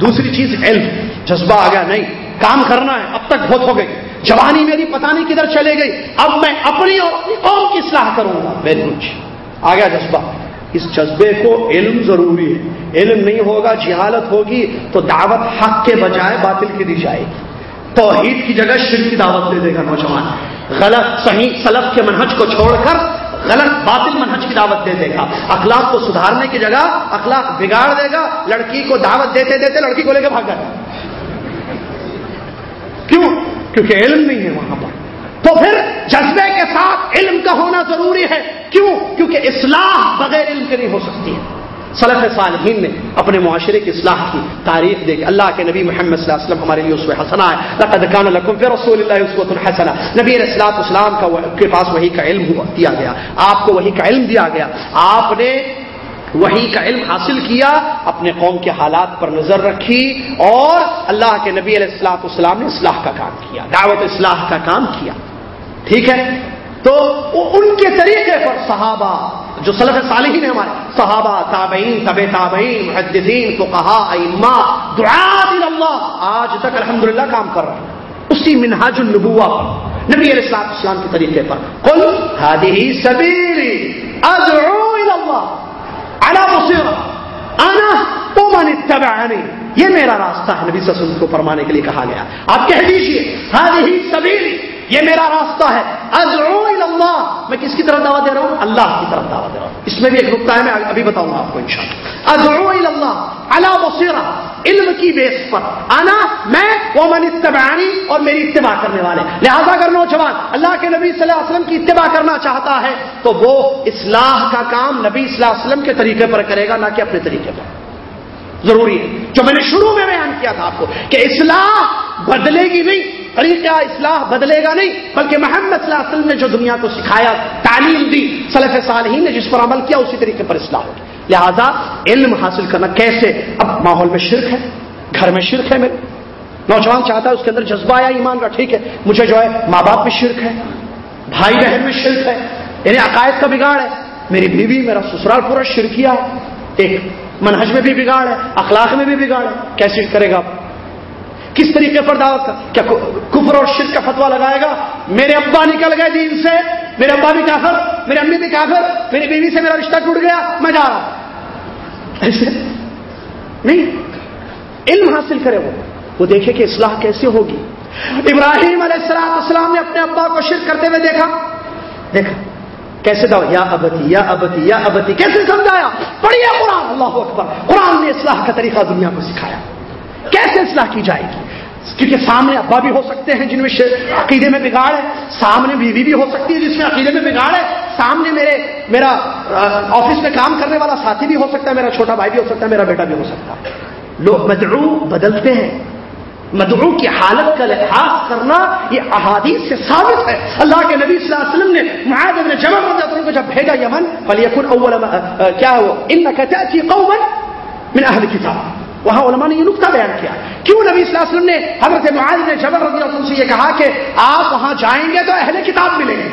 دوسری چیز علم، جذبہ آ گیا، نہیں، کام کرنا ہے، اب تک بہت ہو گئی۔ جوانی میری پتہ نہیں کدھر چلے گئی، اب میں اپنی اور اپنی قوم کی اصلاح کروں گا۔ ویری کچھ۔ آ گیا جذبہ۔ اس جذبے کو علم ضروری ہے۔ علم نہیں ہوگا، جہالت ہوگی، تو دعوت حق کے بجائے باطل کی دی جائے گی۔ توحید کی جگہ شرک کی دعوت دے دے گا نوجوان۔ غلط، صحیح، سلف کے منہج کو چھوڑ کر غلط باطل منہج کی دعوت دے دے گا۔ اخلاق کو سدھارنے کی جگہ اخلاق بگاڑ دے گا۔ لڑکی کو دعوت دیتے دیتے لڑکی کو لے کے بھاگ جائے کیوں؟ کیونکہ علم نہیں ہے وہاں پر۔ تو پھر جذبے کے ساتھ علم کا ہونا ضروری ہے۔ کیوں؟ کیونکہ اصلاح بغیر علم کے نہیں ہو سکتی ہے۔ صلف صالحین نے اپنے معاشرے کی اصلاح کی، تاریخ دے کے اللہ کے نبی محمد صلی اللہ علیہ وسلم ہمارے لیے اس میں حسنا ہے۔ لقد کان لکم فی رسول اللہ عصمت الحسنہ نبی علیہ الصلوۃ والسلام کا کے پاس وہی کا علم دیا گیا۔ آپ کو وہی کا علم دیا گیا۔ آپ نے وہی کا علم حاصل کیا، اپنے قوم کے حالات پر نظر رکھی اور اللہ کے نبی علیہ السلاط اسلام نے اصلاح کا کام کیا، دعوت اصلاح کا کام کیا۔ ٹھیک ہے؟ تو ان کے طریقے پر صحابہ، جو صلف صالحین ہیں ہمارے، صحابہ، تابعین طب تابعین، محدثین فقہا ائمہ دعات اللہ، آج تک الحمدللہ کام کر رہے ہیں۔ اسی منہاج النبوہ پر، نبی علیہ السلام اسلام کے طریقے پر۔ قل هذه سبیلی ادعو الى اللہ على بصیرہ، انا ومن اتبعنی۔ یہ میرا راستہ ہے، نبی صلی اللہ علیہ وسلم کو فرمانے کے لیے کہا گیا۔ آپ کہہ دیجیے هذه سبیلی یہ میرا راستہ ہے۔ اللہ میں کس کی طرف دعوت دے رہا ہوں؟ اللہ کی طرف دعوت دے رہا ہوں۔ اس میں بھی ایک نقطہ ہے، میں ابھی بتاؤں گا آپ کو انشاءاللہ۔ ادعو اللہ اللہ علم کی بیس پر۔ آنا میں وہ من اتبعانی اور میری اتباع کرنے والے۔ لہذا اگر نوجوان اللہ کے نبی صلی اللہ علیہ وسلم کی اتباع کرنا چاہتا ہے، تو وہ اصلاح کا کام نبی صلی اللہ علیہ وسلم کے طریقے پر کرے گا، نہ کہ اپنے طریقے پر۔ ضروری ہے۔ جو میں نے شروع میں بیان کیا تھا آپ کو، کہ اصلاح بدلے گی نہیں طریقہ اصلاح بدلے گا نہیں، بلکہ محمد صلی اللہ علیہ وسلم نے جو دنیا کو سکھایا، تعلیم دی صلیف صالحین نے جس پر عمل کیا، اسی طریقے پر اصلاح ہوگی لہذا علم حاصل کرنا کیسے؟ اب ماحول میں شرک ہے، گھر میں شرک ہے میرے۔ نوجوان چاہتا ہے اس کے اندر جذبہ آیا ایمان کا، ٹھیک ہے، مجھے جو ہے ماں باپ میں شرک ہے، بھائی بہن میں شرک ہے یعنی عقائد کا بگاڑ ہے۔ میری بیوی، میرا سسرال پورا شرکیا ہے۔ ایک منہج میں بھی بگاڑ ہے، اخلاق میں بھی بگاڑ ہے۔ کیسے کرے گا کس طریقے پر دعوت کا کیا کفر اور شرک کا فتوا لگائے گا؟ میرے ابا نکل گئے دین سے، میرے ابا بھی کافر، میرے امی بھی کافر، میری بیوی سے میرا رشتہ ٹوٹ گیا، میں جا رہا ہوں۔ ایسے؟ نہیں۔ علم حاصل کرے وہ۔ وہ دیکھے کہ اصلاح کیسے ہوگی۔ ابراہیم علیہ السلام السلام نے اپنے ابا کو شرک کرتے ہوئے دیکھا۔ دیکھا۔ کیسے دعو یا ابتی یا ابتی یا ابتی۔ کیسے سمجھایا؟ پڑھیے قرآن۔ اللہ اکبر۔ قرآن نے اصلاح کا طریقہ دنیا کو سکھایا۔ کیسے اصلاح کی جائے گی؟ کیونکہ سامنے ابا بھی ہو سکتے ہیں جن میں عقیدے میں بگاڑ ہے، سامنے بیوی بھی ہو سکتی ہے جس میں عقیدے میں بگاڑ ہے، سامنے میرے میرا آفس میں کام کرنے والا ساتھی بھی ہو سکتا ہے، میرا چھوٹا بھائی بھی ہو سکتا ہے، میرا بیٹا بھی ہو سکتا ہے۔ لوگ مدعو بدلتے ہیں۔ مدعو کی حالت کا لحاظ کرنا یہ احادیث سے ثابت ہے۔ اللہ کے نبی صلی اللہ علیہ وسلم نے معاذ ابن جمع کو جب بھیجا یمن فلیکن اول کیا ہو ان قوما من اہل کتاب وہاں علماء نے یہ نقطہ بیان کیا۔ کیوں نبی صلی اللہ علیہ وسلم نے حضرت معاذ نے جبر رضی اللہ عنہ سے یہ کہا کہ آپ وہاں جائیں گے تو اہل کتاب ملیں گے۔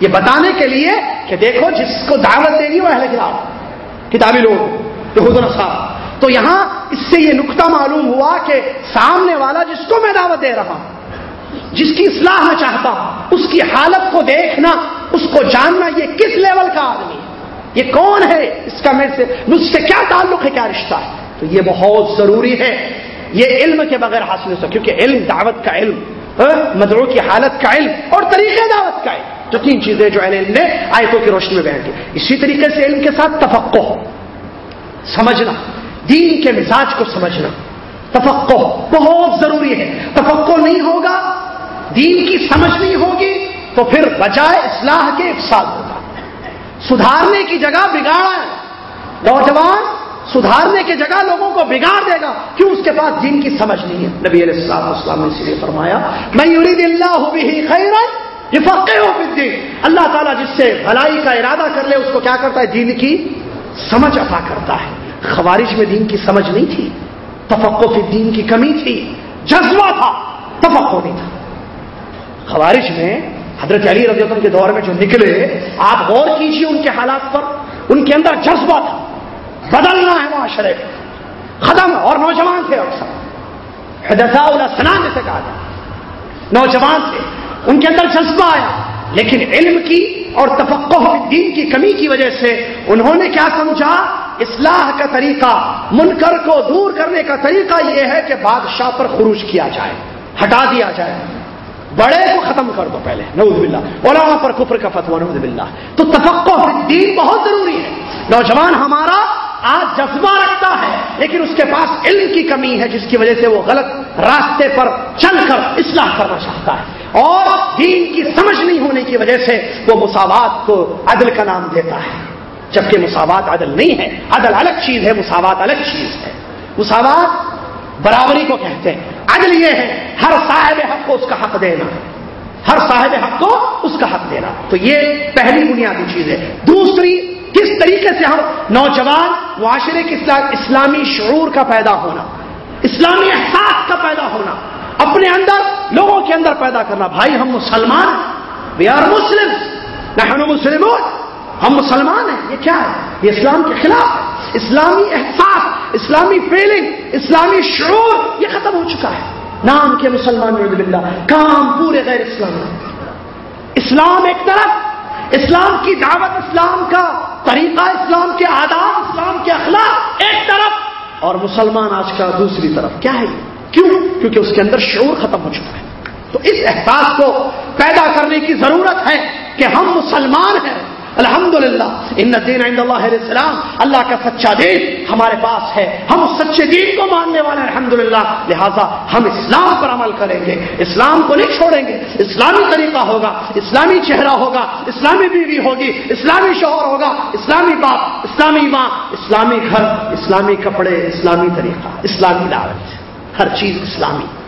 یہ بتانے کے لیے کہ دیکھو جس کو دعوت دے گی وہ اہل کتاب، کتابی لوگ یہ صاحب تو یہاں اس سے یہ نقطہ معلوم ہوا کہ سامنے والا جس کو میں دعوت دے رہا ہوں، جس کی اصلاح میں چاہتا ہوں، اس کی حالت کو دیکھنا، اس کو جاننا، یہ کس لیول کا آدمی ہے؟ یہ کون ہے؟ اس کا میرے سے مجھ سے کیا تعلق ہے؟ کیا رشتہ ہے؟ تو یہ بہت ضروری ہے۔ یہ علم کے بغیر حاصل ہو سکتا کیونکہ علم دعوت کا علم ہاں، مدعو کی حالت کا علم اور طریقے دعوت کا علم۔ جو تین چیزیں جو علم نے آیتوں کی روشنی میں بیان کی۔ اسی طریقے سے علم کے ساتھ تفقع سمجھنا دین کے مزاج کو سمجھنا۔ تفقع بہت ضروری ہے۔ تفقع نہیں ہوگا دین کی سمجھ نہیں ہوگی تو پھر بجائے اصلاح کے افساد ہوگا۔ سدھارنے کی جگہ بگاڑا ہے۔ نوجوان سدھارنے کی جگہ لوگوں کو بگاڑ دے گا، کیوں اس کے پاس دین کی سمجھ نہیں ہے؟ نبی علیہ السلام اسلام نے اسی لیے فرمایا میں اللہ خیر یہ فقے ہو اللہ تعالیٰ جس سے بھلائی کا ارادہ کر لے، اس کو کیا کرتا ہے؟ دین کی سمجھ عطا کرتا ہے۔ خوارج میں دین کی سمجھ نہیں تھی تفقو فی دین کی کمی تھی، جذبہ تھا تفقو نہیں تھا۔ خوارج میں حضرت علی رضی اللہ کے دور میں جو نکلے، آپ غور کیجیے ان کے حالات پر، ان کے اندر جذبہ تھا۔ بدلنا ہے معاشرے ختم اور نوجوان تھے اکثر سنان جیسے کہا جائے نوجوان تھے۔ ان کے اندر جذبہ آیا، لیکن علم کی اور تفقع دین کی کمی کی وجہ سے انہوں نے کیا سمجھا؟ اصلاح کا طریقہ، منکر کو دور کرنے کا طریقہ یہ ہے کہ بادشاہ پر خروج کیا جائے، ہٹا دیا جائے۔ بڑے کو ختم کر دو پہلے، نعوذ باللہ۔ علماء پر کفر کا فتوا نعوذ باللہ۔ تو تفقع دین بہت ضروری ہے۔ نوجوان ہمارا آج جذبہ رکھتا ہے، لیکن اس کے پاس علم کی کمی ہے، جس کی وجہ سے وہ غلط راستے پر چل کر اصلاح کرنا چاہتا ہے۔ اور دین کی سمجھ نہیں ہونے کی وجہ سے وہ مساوات کو عدل کا نام دیتا ہے۔ جبکہ مساوات عدل نہیں ہے، عدل الگ چیز ہے، مساوات الگ چیز ہے۔ مساوات برابری کو کہتے ہیں۔ عدل یہ ہے، ہر صاحب حق کو اس کا حق دینا۔ ہر صاحب حق کو اس کا حق دینا۔ تو یہ پہلی بنیادی چیز ہے۔ دوسری کس طریقے سے ہم نوجوان معاشرے کے اسلامی شعور کا پیدا ہونا، اسلامی احساس کا پیدا ہونا، اپنے اندر، لوگوں کے اندر پیدا کرنا۔ بھائی، ہم مسلمان وی آر مسلم نہ مسلم ہم مسلمان ہیں۔ یہ کیا ہے؟ یہ اسلام کے خلاف ہے۔ اسلامی احساس، اسلامی فیلنگ اسلامی شعور، یہ ختم ہو چکا ہے۔ نام کے مسلمان باللہ کام پورے غیر اسلام اسلام ایک طرف اسلام کی دعوت، اسلام کا طریقہ، اسلام کے آداب، اسلام کے اخلاق ایک طرف اور مسلمان آج کا دوسری طرف۔ کیا ہے کیوں؟ کیونکہ اس کے اندر شعور ختم ہو چکا ہے۔ تو اس احساس کو پیدا کرنے کی ضرورت ہے کہ ہم مسلمان ہیں۔ الحمد للہ ان دین عند اللہ السلام، اللہ کا سچا دین ہمارے پاس ہے۔ ہم اس سچے دین کو ماننے والے الحمد للہ لہٰذا ہم اسلام پر عمل کریں گے۔ اسلام کو نہیں چھوڑیں گے۔ اسلامی طریقہ ہوگا، اسلامی چہرہ ہوگا، اسلامی بیوی ہوگی، اسلامی شوہر ہوگا، اسلامی باپ، اسلامی ماں، اسلامی گھر، اسلامی کپڑے، اسلامی طریقہ، اسلامی دعوت، ہر چیز اسلامی۔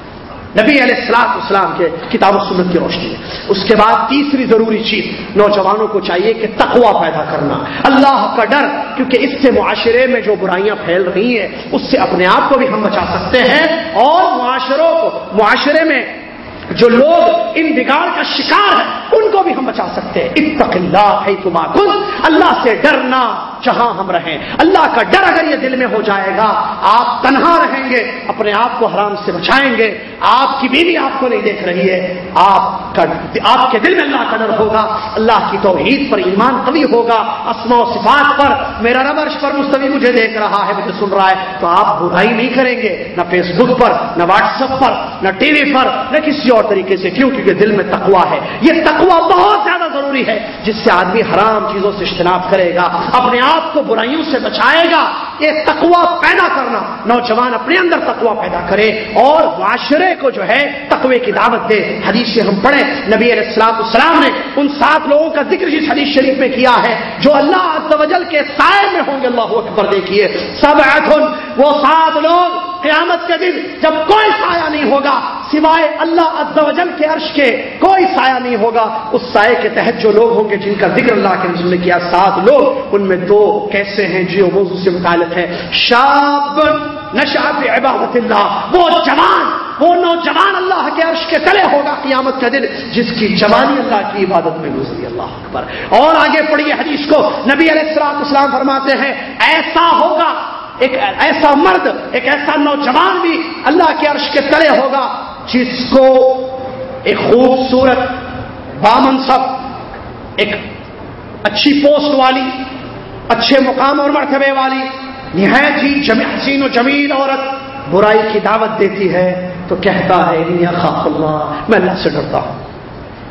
نبی علیہ السلاط اسلام کے کتاب و سنت کی روشنی ہے۔ اس کے بعد تیسری ضروری چیز، نوجوانوں کو چاہیے کہ تقوا پیدا کرنا۔ اللہ کا ڈر، کیونکہ اس سے معاشرے میں جو برائیاں پھیل رہی ہیں، اس سے اپنے آپ کو بھی ہم بچا سکتے ہیں اور معاشروں کو، معاشرے میں جو لوگ ان بگاڑ کا شکار ہے ان کو بھی ہم بچا سکتے ہیں۔ اتق اللہ ہے تما اللہ سے ڈرنا جہاں ہم رہیں۔ اللہ کا ڈر اگر یہ دل میں ہو جائے گا، آپ تنہا رہیں گے، اپنے آپ کو حرام سے بچائیں گے۔ آپ کی بیوی آپ کو نہیں دیکھ رہی ہے۔ آپ کا آپ کے دل میں اللہ کا ڈر ہوگا۔ اللہ کی توحید پر ایمان قوی ہوگا۔ اسما و صفات پر میرا رب عرش پر مستوی مجھے دیکھ رہا ہے، مجھے سن رہا ہے۔ تو آپ برائی نہیں کریں گے۔ نہ فیس بک پر، نہ واٹس ایپ پر، نہ ٹی وی پر، نہ کسی اور طریقے سے کیوں؟ کیونکہ دل میں تقوا ہے۔ یہ تقوا بہت زیادہ ضروری ہے، جس سے آدمی حرام چیزوں سے اجتناب کرے گا، اپنے آپ کو برائیوں سے بچائے گا۔ یہ تقوا پیدا کرنا، نوجوان اپنے اندر تقوا پیدا کرے اور معاشرے کو جو ہے تقوی کی دعوت دے۔ حدیث سے ہم پڑھیں، نبی علیہ السلام السلام نے ان سات لوگوں کا ذکر جس حدیث شریف میں کیا ہے، جو اللہ عز کے سائے میں ہوں گے۔ اللہ اکبر دیکھیے۔ سب وہ سات لوگ قیامت کے دن جب کوئی سایہ نہیں ہوگا، سوائے اللہ عز و جل کے عرش کے کوئی سایہ نہیں ہوگا۔ اس سائے کے تحت جو لوگ ہوں گے، جن کا ذکر اللہ کے رسول نے کیا، سات لوگ، ان میں دو کیسے ہیں؟ جی، جو موضوع سے متعلق ہے۔ شاب نشاب عبادت اللہ۔ وہ جوان، وہ نوجوان اللہ کے عرش کے تلے ہوگا قیامت کا دن، جس کی جوانی اللہ کی عبادت میں گزری۔ اللہ اکبر۔ اور آگے پڑھیے حدیث کو۔ نبی علیہ السلام اسلام فرماتے ہیں، ایسا ہوگا، ایک ایسا مرد، ایک ایسا نوجوان بھی اللہ کے عرش کے تلے ہوگا، جس کو ایک خوبصورت بامنصب ایک اچھی پوسٹ والی، اچھے مقام اور مرتبے والی، نہایت ہی حسین و جمیل عورت برائی کی دعوت دیتی ہے، تو کہتا ہے خاف اللہ، میں اللہ سے ڈرتا ہوں.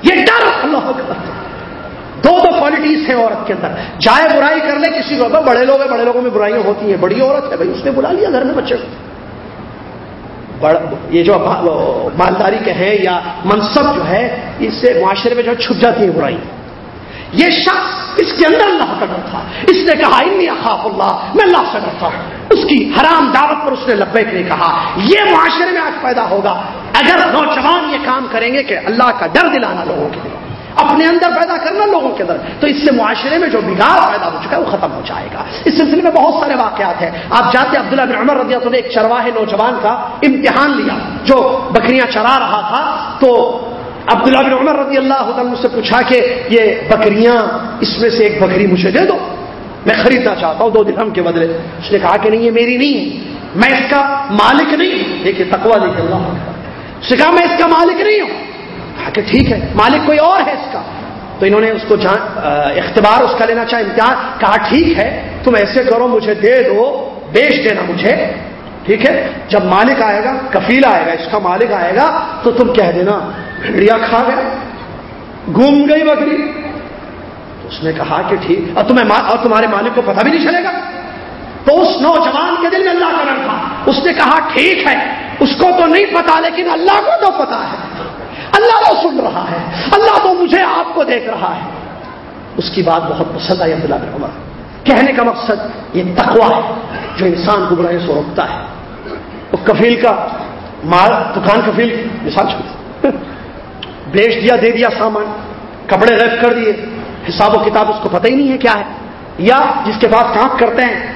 یہ ڈر اللہ دو دو کوالٹیز ہیں عورت کے اندر۔ چاہے برائی کر لے کسی کو بڑے لوگ ہیں، بڑے لوگوں میں برائیاں ہوتی ہیں، بڑی عورت ہے، بھائی، اس نے بلا لیا گھر میں بچے کو۔ یہ جو مالداری کے ہیں یا منصب جو ہے، اس سے معاشرے میں جو چھپ جاتی ہے برائی۔ یہ شخص اس کے اندر اللہ کا ڈر تھا۔ اس نے کہا، انی اخاف اللہ، میں اللہ سے ڈرتا ہوں۔ اس کی حرام دعوت پر اس نے لبیک نے کہا، یہ معاشرے میں آج پیدا ہوگا۔ اگر نوجوان یہ کام کریں گے کہ اللہ کا ڈر دلانا لوگوں کے لیے۔ اپنے اندر پیدا کرنا لوگوں کے اندر۔ تو اس سے معاشرے میں جو بگاڑ پیدا ہو چکا ہے، وہ ختم ہو جائے گا۔ اس سلسلے میں بہت سارے واقعات ہیں۔ آپ جاتے عبداللہ بن عمر رضی اللہ نے ایک چرواہے نوجوان کا امتحان لیا، جو بکریاں چرا رہا تھا۔ تو عبداللہ بن عمر رضی اللہ عنہ سے پوچھا کہ یہ بکریاں اس میں سے ایک بکری مجھے دے دو، میں خریدنا چاہتا ہوں، دو دن ہم کے بدلے۔ اس نے کہا کہ نہیں، یہ میری نہیں میں اس کا مالک نہیں ہوں۔ دیکھیے تکوا دیکھ اللہ اس نے کہا، میں اس کا مالک نہیں ہوں۔ کہ ٹھیک ہے، مالک کوئی اور ہے اس کا؟ تو انہوں نے اس کو اختبار اس کا لینا چاہا، امتحان، کہا ٹھیک ہے، تم ایسے کرو، مجھے دے دو، بیچ دینا مجھے، ٹھیک ہے؟ جب مالک آئے گا کفیل آئے گا، اس کا مالک آئے گا، تو تم کہہ دینا بھیڑیا کھا گیا گم گئی بکری۔ اس نے کہا کہ ٹھیک، اور تمہیں اور تمہارے مالک کو پتہ بھی نہیں چلے گا۔ تو اس نوجوان کے دل میں اللہ کا رنگ تھا۔ اس نے کہا ٹھیک ہے، اس کو تو نہیں پتا لیکن اللہ کو تو پتا ہے۔ اللہ تو سن رہا ہے، اللہ تو مجھے آپ کو دیکھ رہا ہے۔ اس کی بات بہت پسند آئی عبداللہ بن عمر۔ کہنے کا مقصد یہ تقوا ہے، جو انسان کو برائی سے روکتا ہے۔ وہ کفیل کا مال، دکان کفیل مثال چھوڑ۔ بیچ دیا، دے دیا سامان، کپڑے ریپ کر دیے۔ حساب و کتاب، اس کو پتہ ہی نہیں ہے کیا ہے۔ یا جس کے بعد کام کرتے ہیں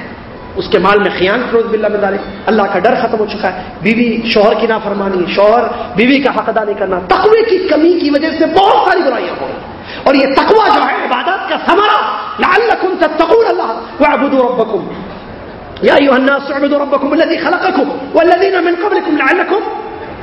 اس کے مال میں خیان فروز بلّہ میں ڈالے اللہ کا ڈر ختم ہو چکا ہے۔ بیوی شوہر کی نافرمانی، شوہر بیوی کا حق ادا نہیں کرنا، تقوی کی کمی کی وجہ سے بہت ساری برائیاں ہو رہی اور یہ تقوا جو ہے عبادت کا سمرا لعلکم تتقون اللہ واعبدوا ربکم۔ یا ایوہ الناس اعبدوا ربکم الذي خلقکم والذین من قبلکم لعلکم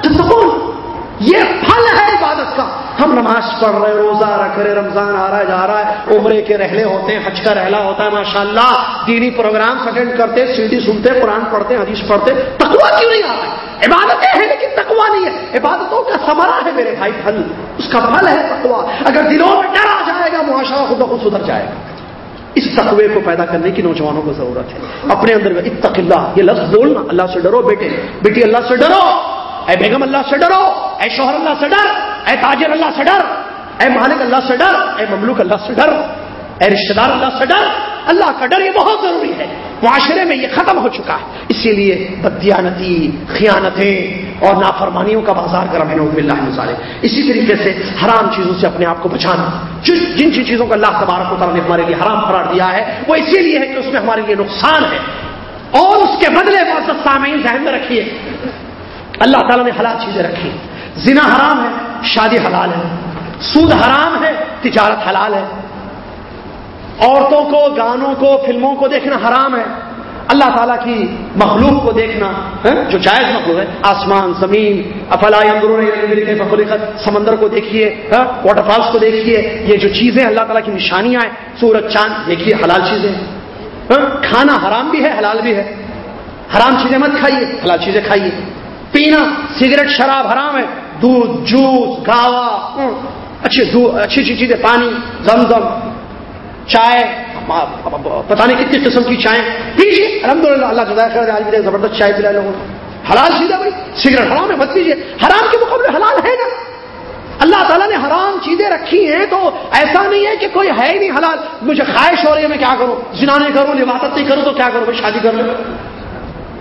تتقون۔ یہ پھل ہے عبادت کا۔ ہم نماز پڑھ رہے ہیں، روزہ رکھ رہے رمضان آ رہا ہے، جا رہا ہے، عمرے کے رہلے ہوتے ہیں، حج کا رہلا ہوتا ہے ماشاء اللہ دینی پروگرام اٹینڈ کرتے سیدھی سنتے قرآن پڑھتے حدیث پڑھتے تقوا کیوں نہیں آ رہا ہے؟ عبادتیں ہیں لیکن تقوا نہیں ہے۔ عبادتوں کا سمرا ہے میرے بھائی پھل۔ اس کا پھل ہے تقوا اگر دلوں میں ڈر آ جائے گا، معاشرہ خود بخود سدھر جائے گا۔ اس تقوی کو پیدا کرنے کی نوجوانوں کو ضرورت ہے۔ اپنے اندر اتق اللہ، یہ لفظ بولنا، اللہ سے ڈرو بیٹے۔ بیٹی، اللہ سے ڈرو۔ اے بیگم اللہ سے ڈرو، اے شوہر اللہ سے ڈر، اے تاجر اللہ سے ڈر، اے مالک اللہ سے ڈر، اے مملوک اللہ سے ڈر، اے رشتے دار اللہ سے ڈر۔ اللہ کا ڈر یہ بہت ضروری ہے۔ معاشرے میں یہ ختم ہو چکا ہے۔ اسی لیے بدیانتی، خیانتیں اور نافرمانیوں کا بازار گرم ہے۔ نوز اللہ مثالے اسی طریقے سے حرام چیزوں سے اپنے آپ کو بچانا جن جن چیزوں کو اللہ تبارک و تعالیٰ نے ہمارے لیے حرام قرار دیا ہے، وہ اسی لیے ہے کہ اس میں ہمارے لیے نقصان ہے۔ اور اس کے بدلے معذت سامعین ذہن میں رکھیے۔ اللہ تعالیٰ نے حلال چیزیں رکھی زنا حرام ہے، شادی حلال ہے۔ سود حرام ہے، تجارت حلال ہے۔ عورتوں کو، گانوں کو، فلموں کو دیکھنا حرام ہے۔ اللہ تعالیٰ کی مخلوق کو دیکھنا جو جائز مخلوق ہے۔ آسمان، زمین، افلا سمندر کو دیکھیے واٹر فالس کو دیکھیے۔ یہ جو چیزیں اللہ تعالیٰ کی نشانیاں ہیں، سورج، چاند، دیکھیے، حلال چیزیں کھانا حرام بھی ہے، حلال بھی ہے۔ حرام چیزیں مت کھائیے، حلال چیزیں کھائیے۔ پینا، سگریٹ شراب حرام ہے، دودھ، جوس، گاوا اچھی اچھی اچھی چیزیں، پانی زمزم چائے پتہ نہیں کتنی قسم کی چائے۔ پیجیے الحمد للہ اللہ خیر، آج بھی زبردست چائے پلا لوگوں حلال سیدھا بھائی سگریٹ حرام ہے، مت پیجیے۔ حرام کے مقابلے حلال ہے نا؟ اللہ تعالیٰ نے حرام چیزیں رکھی ہیں تو ایسا نہیں ہے کہ کوئی ہے ہی نہیں حلال۔ مجھے خواہش ہو رہی ہے میں کیا کروں؟ زنا نہیں کروں لباست نہیں کروں تو کیا کروں؟ شادی کر لوں۔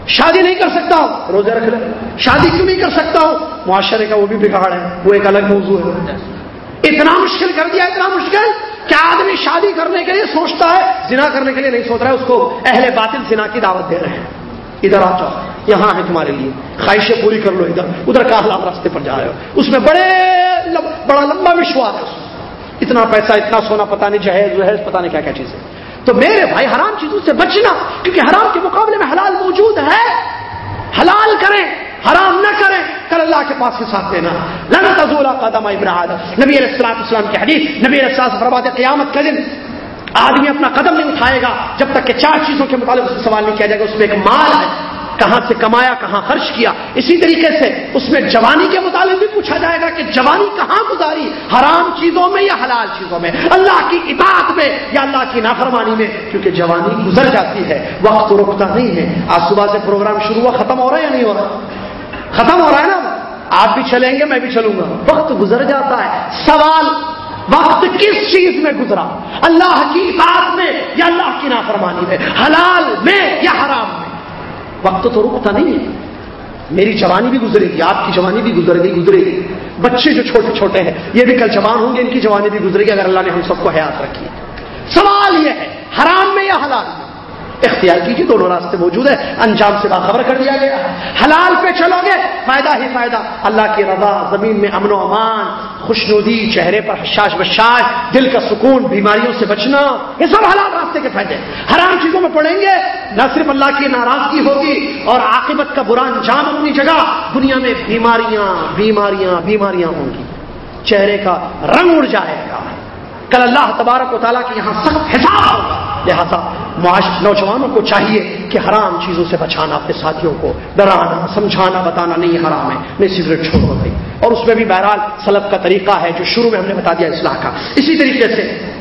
شادی نہیں کر سکتا ہوں روزے رکھ لیں شادی کیوں نہیں کر سکتا ہوں معاشرے کا وہ بھی بگاڑ ہے، وہ ایک الگ موضوع ہے۔ اتنا مشکل کر دیا، اتنا مشکل کیا آدمی شادی کرنے کے لیے سوچتا ہے، زنا کرنے کے لیے نہیں سوچ رہا ہے، اس کو اہل باطل زنا کی دعوت دے رہے ہیں۔ ادھر آ جاؤ، یہاں ہے تمہارے لیے۔ خواہشیں پوری کر لو ادھر ادھر کا راستے پر جا رہے ہو۔ اس میں بڑے لب... بڑا لمبا وشواس ہے۔ اتنا پیسہ، اتنا سونا پتا نہیں جہیز، وہیز پتا نہیں کیا کیا چیز ہے۔ تو میرے بھائی حرام چیزوں سے بچنا، کیونکہ حرام کے مقابلے میں حلال موجود ہے۔ حلال کریں، حرام نہ کریں۔ کل اللہ کے پاس کے ساتھ دینا۔ لن تزول قدم ابراہد نبی علیہ السلام اسلام کی حدیث، نبی علیہ السلام برباد قیامت کا دن آدمی اپنا قدم نہیں اٹھائے گا جب تک کہ چار چیزوں کے متعلق اس سے سوال نہیں کیا جائے گا، اس میں ایک مال ہے۔ کہاں سے کمایا، کہاں خرچ کیا، اسی طریقے سے اس میں جوانی کے متعلق بھی پوچھا جائے گا کہ جوانی کہاں گزاری، حرام چیزوں میں یا حلال چیزوں میں؟ اللہ کی اطاعت میں یا اللہ کی نافرمانی میں؟ کیونکہ جوانی گزر جاتی ہے، وقت رکتا نہیں ہے۔ آج صبح سے پروگرام شروع ہوا، ختم ہو رہا ہے یا نہیں ہو رہا؟ ختم ہو رہا ہے نا؟ آپ بھی چلیں گے، میں بھی چلوں گا۔ وقت گزر جاتا ہے۔ سوال، وقت کس چیز میں گزرا؟ اللہ کی اطاعت میں یا اللہ کی نافرمانی میں؟ حلال میں یا حرام میں؟ وقت تو رکتا نہیں۔ ہے میری جوانی بھی گزرے گی آپ کی جوانی بھی گزر گئی گزرے گی بچے جو چھوٹے چھوٹے ہیں، یہ بھی کل جوان ہوں گے، ان کی جوانی بھی گزرے گی اگر اللہ نے ہم سب کو حیات رکھی۔ سوال یہ ہے، حرام میں یا حلال میں؟ اختیار کیجیے دونوں راستے موجود ہیں۔ انجام سے باخبر کر دیا گیا حلال پہ چلو گے، فائدہ ہی فائدہ۔ اللہ کی رضا، زمین میں امن و امان خوش ندی چہرے پر حشاش بشاش، دل کا سکون، بیماریوں سے بچنا، یہ سب حلال راستے کے فائدے حرام چیزوں میں پڑیں گے، نہ صرف اللہ کی ناراضگی ہوگی اور عاقبت کا برا انجام اپنی جگہ، دنیا میں بیماریاں بیماریاں بیماریاں ہوں گی۔ چہرے کا رنگ اڑ جائے گا۔ کل اللہ تبارک و تعالیٰ کے یہاں سخت حساب ہوگا۔ لہٰذا معاش نوجوانوں کو چاہیے کہ حرام چیزوں سے بچانا، اپنے ساتھیوں کو ڈرانا، سمجھانا، بتانا نہیں، حرام ہے، نہیں سگریٹ چھوڑو بھائی۔ اور اس میں بھی بہرحال سلب کا طریقہ ہے، جو شروع میں ہم نے بتا دیا اصلاح کا۔ اسی طریقے سے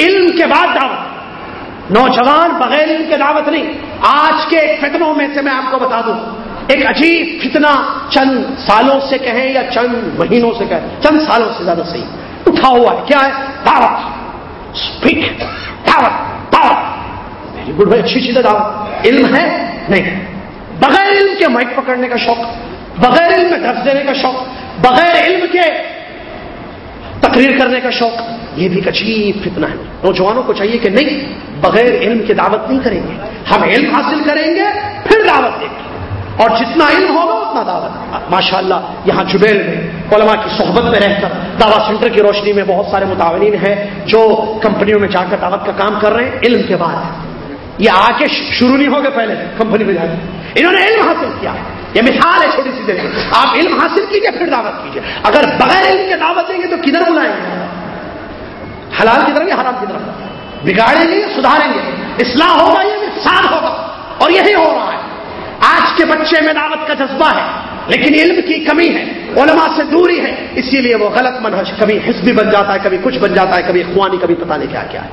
علم کے بعد دعوت۔ نوجوان بغیر علم کے دعوت نہیں۔ آج کے فتنوں میں سے میں آپ کو بتا دوں۔ ایک عجیب فتنہ چند سالوں سے کہیں یا چند مہینوں سے کہیں، چند سالوں سے زیادہ صحیح۔ اٹھا ہوا ہے کیا ہے دعوت دعوت ویری گڈ بھائی اچھی چیزیں دعوت علم ہے نہیں بغیر علم کے مائک پکڑنے کا شوق بغیر علم میں درس دینے کا شوق بغیر علم کے تقریر کرنے کا شوق یہ بھی ایک عجیب فتنہ ہے نوجوانوں کو چاہیے کہ نہیں بغیر علم کی دعوت نہیں کریں گے ہم علم حاصل کریں گے پھر دعوت دیں گے اور جتنا علم ہوگا، اتنا دعوت ماشاء اللہ یہاں جبیل میں علماء کی صحبت میں رہ کر دعوت سینٹر کی روشنی میں بہت سارے متعین ہیں جو کمپنیوں میں جا کر دعوت کا کام کر رہے ہیں۔ علم کے بعد۔ یہ آ کے شروع نہیں ہوگا پہلے کمپنی میں جا کے انہوں نے علم حاصل کیا۔ یہ مثال ہے چھوٹی سی دیر آپ علم حاصل کیجیے پھر دعوت کیجیے اگر بغیر علم کے دعوت دیں گے تو کدھر بلائیں گے؟ حلال کی طرف یا حرام کی طرف؟ بگاڑیں گے سدھاریں گے؟ اصلاح ہوگا یہ نقصان ہوگا؟ اور یہی ہو رہا ہے۔ آج کے بچے میں دعوت کا جذبہ ہے، لیکن علم کی کمی ہے، علماء سے دوری ہے، اسی لیے وہ غلط منحص کبھی حسبی بن جاتا ہے، کبھی کچھ بن جاتا ہے، کبھی اخوانی، کبھی پتہ نہیں کیا کیا ہے۔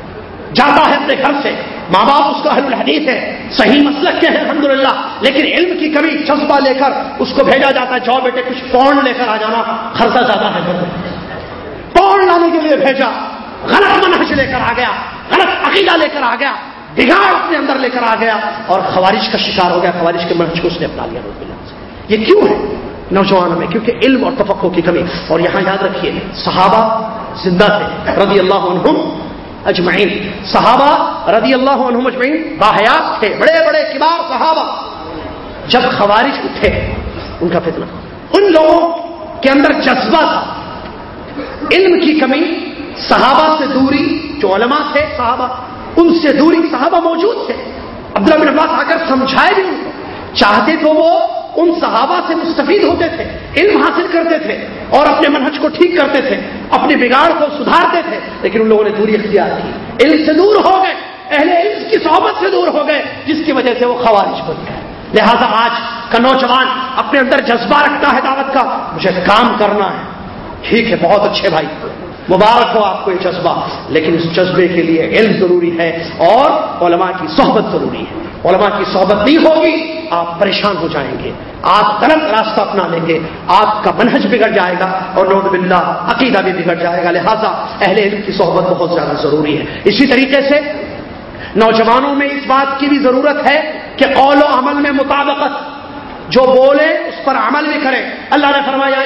جاتا ہے اپنے گھر سے ماں باپ اس کا اہل الحدیث ہے صحیح مسلک کے ہیں، الحمدللہ، لیکن علم کی کمی، جذبہ لے کر اس کو بھیجا جاتا ہے، جاؤ بیٹے، کچھ پون لے کر آ جانا، خرچہ زیادہ ہے۔ گھر لانے کے لیے بھیجا، غلط منحج لے کر آ گیا، غلط عقیدہ لے کر آ گیا بگاڑ اپنے اندر لے کر آ گیا اور خوارش کا شکار ہو گیا خوارش کے منحج کو اس نے اپنا لیا یہ کیوں ہے؟ نوجوانوں میں، کیونکہ علم اور تفقوں کی کمی۔ اور یہاں یاد رکھیے، صحابہ زندہ تھے، رضی اللہ عنہم اجمعین۔ صحابہ رضی اللہ عنہم اجمعین باحیات تھے، بڑے بڑے کبار صحابہ۔ جب خوارج اٹھے، ان کا فتنہ۔ ان لوگوں کے اندر جذبہ تھا۔ علم کی کمی، صحابہ سے دوری، جو علماء تھے صحابہ ان سے دوری صحابہ موجود تھے۔ عبداللہ بن عباس آ کر سمجھائے بھی ان کو چاہتے تو وہ ان صحابہ سے مستفید ہوتے تھے، علم حاصل کرتے تھے اور اپنے منہج کو ٹھیک کرتے تھے اپنے بگاڑ کو سدھارتے تھے۔ لیکن ان لوگوں نے دوری اختیار کی۔ علم سے دور ہو گئے، اہل علم کی صحبت سے دور ہو گئے، جس کی وجہ سے وہ خوارش بن گئے۔ لہذا آج کا نوجوان اپنے اندر جذبہ رکھتا ہے دعوت کا، مجھے کام کرنا ہے۔ ٹھیک ہے، بہت اچھے بھائی۔ مبارک ہو آپ کو یہ جذبہ۔ لیکن اس جذبے کے لیے علم ضروری ہے اور علماء کی صحبت ضروری ہے۔ علماء کی صحبت نہیں ہوگی، آپ پریشان ہو جائیں گے۔ آپ غلط راستہ اپنا لیں گے۔ آپ کا منہج بگڑ جائے گا اور نوٹ بلّہ عقیدہ بھی بگڑ جائے گا۔ لہذا اہل علم کی صحبت بہت زیادہ ضروری ہے۔ اسی طریقے سے نوجوانوں میں اس بات کی بھی ضرورت ہے کہ قول و عمل میں مطابقت جو بولے اس پر عمل بھی کرے۔ اللہ نے فرمایا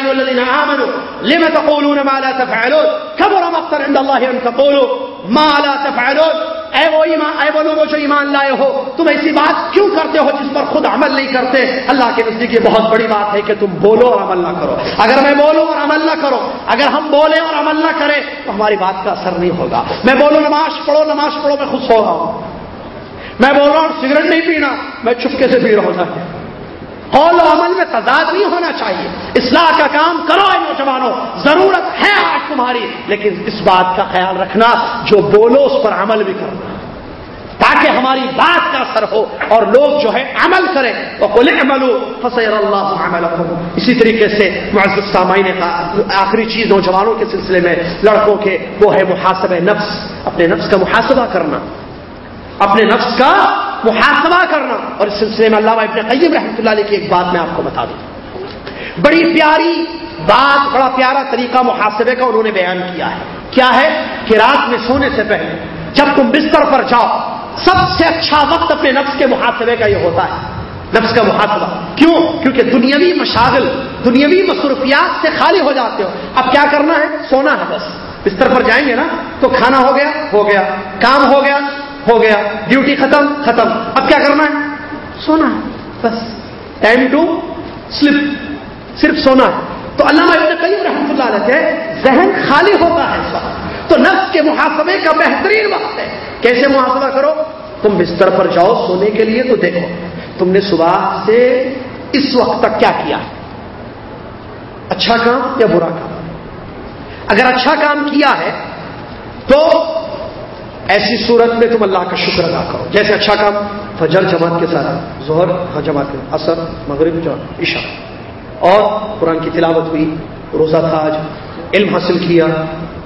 لم تقولون ما لا تفعلون؟ كبر مقتا عند الله ان تقولوا ما لا تفعلون؟ اے وہ ایمان، اے وہ لوگ جو ایمان لائے ہو، تم ایسی بات کیوں کرتے ہو جس پر خود عمل نہیں کرتے؟ اللہ کے نزدیک یہ بہت بڑی بات ہے کہ تم بولو اور عمل نہ کرو۔ اگر میں بولوں اور عمل نہ کرو اگر ہم بولیں اور عمل نہ کریں تو ہماری بات کا اثر نہیں ہوگا۔ میں بولوں، نماز پڑھو نماز پڑھو، میں خوش ہو رہا ہوں۔ میں بول رہا ہوں، سگریٹ نہیں پینا، میں چپکے سے پی رہا ہوں۔ قول و عمل میں تضاد نہیں ہونا چاہیے۔ اصلاح کا کام کرو اے نوجوانوں، ضرورت ہے آج تمہاری، لیکن اس بات کا خیال رکھنا جو بولو اس پر عمل بھی کرنا تاکہ ہماری بات کا اثر ہو اور لوگ جو ہے عمل کریں۔ وہ بولے عمل فصیر اللہ عمل اسی طریقے سے معزز سامعین کا آخری چیز نوجوانوں کے سلسلے میں، لڑکوں کے وہ ہے محاسب نفس۔ اپنے نفس کا محاسبہ کرنا۔ اپنے نفس کا محاسبہ کرنا۔ اور اس سلسلے میں اللہ ابن قیم رحمۃ اللہ علیہ کی ایک بات میں آپ کو بتا دوں۔ بڑی پیاری بات، بڑا پیارا طریقہ محاسبے کا انہوں نے بیان کیا ہے۔ کیا ہے؟ کہ رات میں سونے سے پہلے جب تم بستر پر جاؤ، سب سے اچھا وقت اپنے نفس کے محاسبے کا یہ ہوتا ہے۔ نفس کا محاسبہ۔ کیوں؟ کیونکہ دنیاوی مشاغل، دنیاوی مصروفیات سے خالی ہو جاتے ہو۔ اب کیا کرنا ہے؟ سونا ہے بس۔ بستر پر جائیں گے نا، تو کھانا ہو گیا ہو گیا۔ کام ہو گیا ہو گیا۔ ڈیوٹی ختم ختم۔ اب کیا کرنا ہے؟ سونا۔ ہے بس۔ ٹائم ٹو سلپ صرف سونا۔ ہے تو اللہ ابن قیم رحمۃ اللہ علیہ سے ذہن خالی ہوتا ہے اس وقت۔ تو نفس کے محاسبے کا بہترین وقت ہے۔ کیسے محاسبہ کرو؟ تم بستر پر جاؤ سونے کے لیے تو دیکھو۔ تم نے صبح سے اس وقت تک کیا کیا؟ اچھا کام یا برا کام؟ اگر اچھا کام کیا ہے تو ایسی صورت میں تم اللہ کا شکر ادا کرو۔ جیسے اچھا کام، فجر جماعت کے ساتھ، ظہر ہاں جماعت کے اثر مغرب عشاء۔ اور قرآن کی تلاوت ہوئی، روزہ تھا آج، علم حاصل کیا،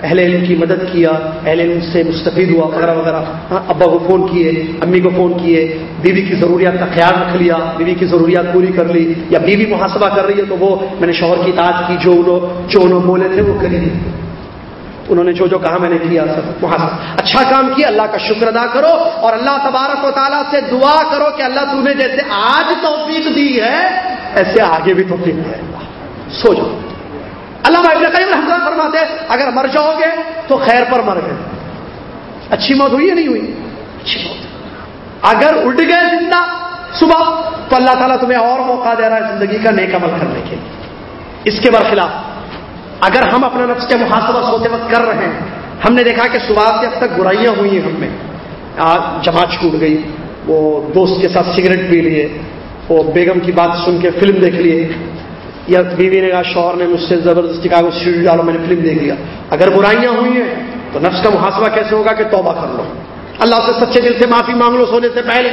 اہل علم کی مدد کیا، اہل علم سے مستفید ہوا، وغیرہ وغیرہ۔ ہاں ابا کو فون کیے، امی کو فون کیے، بیوی کی ضروریات کا خیال رکھ لیا، بیوی کی ضروریات پوری کر لی، یا بیوی محاسبہ کر رہی ہے تو وہ، میں نے شوہر کی تعداد کی، جو انہوں جو انہوں بولے تھے وہ کری انہوں نے جو جو کہا میں نے کیا سب محاسبہ اچھا کام کیا، اللہ کا شکر ادا کرو اور اللہ تبارک و تعالیٰ سے دعا کرو کہ اللہ تمہیں جیسے آج توفیق دی ہے، ایسے آگے بھی توفیق دے۔ اللہ سو جاؤ۔ اللہ ابن قیم رحمۃ فرماتے اگر مر جاؤ گے تو خیر پر مر گئے۔ اچھی موت ہوئی یا نہیں ہوئی؟ اچھی موت۔ اگر اٹھ گئے زندہ صبح، تو اللہ تعالیٰ تمہیں اور موقع دے رہا ہے زندگی کا نیک عمل کرنے کے۔ لیے اس کے برخلاف اگر ہم اپنا نفس کے محاسبہ سوتے وقت کر رہے ہیں، ہم نے دیکھا کہ صبح سے اب تک برائیاں ہوئی ہیں ہم میں۔ آج جماعت چھوٹ گئی، وہ دوست کے ساتھ سگریٹ پی لیے، وہ بیگم کی بات سن کے فلم دیکھ لیے۔ یا بیوی نے کہا شوہر نے مجھ سے زبردستی کہا شیڈیو ڈالو میں نے فلم دیکھ لیا۔ اگر برائیاں ہوئی ہیں، تو نفس کا محاسبہ کیسے ہوگا کہ توبہ کر لو؟ اللہ سے سچے دل سے معافی مانگ لو سونے سے پہلے۔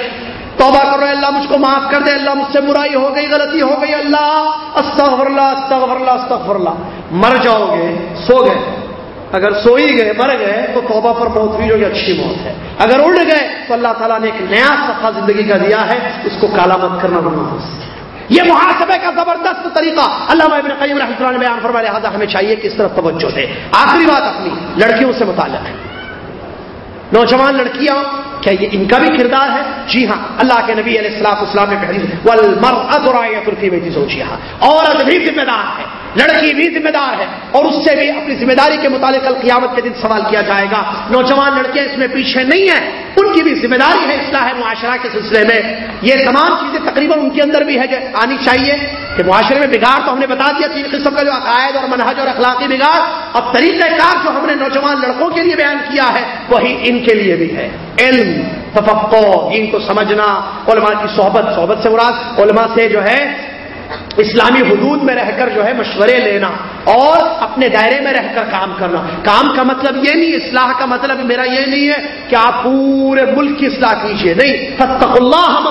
توبہ کرو اللہ مجھ کو معاف کر دے، اللہ مجھ سے برائی ہو گئی، غلطی ہو گئی، اللہ استغفر اللہ استغفر اللہ استغفر اللہ مر جاؤ گے، سو گئے۔ اگر سوئی گئے، مر گئے، تو توبہ پر موت ہوئی جو یہ اچھی موت ہے۔ اگر اڑ گئے، تو اللہ تعالیٰ نے ایک نیا صفحہ زندگی کا دیا ہے، اس کو کالا مت کرنا بڑا یہ محاسبے کا زبردست طریقہ۔ اللہ ابن قیم رحمۃ اللہ نے بیان فرما لہٰذا ہمیں چاہیے کہ اس طرف توجہ دے۔ آخری بات اپنی، لڑکیوں سے متعلق۔ ہے نوجوان لڑکیاں کیا یہ ان کا بھی کردار ہے؟ جی ہاں اللہ کے نبی علیہ السلام اسلام میں سوچیے عورت بھی ذمہ دار ہے، لڑکی بھی ذمہ دار ہے، اور اس سے بھی اپنی ذمہ داری کے متعلق کل قیامت کے دن سوال کیا جائے گا۔ نوجوان لڑکیاں اس میں پیچھے نہیں ہیں، ان کی بھی ذمہ داری ہے اصلاح معاشرہ کے سلسلے میں۔ یہ تمام چیزیں تقریباً ان کے اندر بھی ہے آنی چاہیے کہ معاشرے میں بگاڑ تو ہم نے بتا دیا تین قسم کا جو عقائد اور منہج اور اخلاقی بگاڑ۔ اب طریقہ کار جو ہم نے نوجوان لڑکوں کے لیے بیان کیا ہے، وہی ان کے لیے بھی ہے۔ علم۔ تفقو ان کو سمجھنا علماء کی صحبت صحبت سے مراد علماء سے جو ہے اسلامی حدود میں رہ کر جو ہے مشورے لینا اور اپنے دائرے میں رہ کر کام کرنا۔ کام کا مطلب یہ نہیں، اصلاح کا مطلب میرا یہ نہیں ہے کہ آپ پورے ملک کی اصلاح کیجیے نہیں فتق اللہ ہم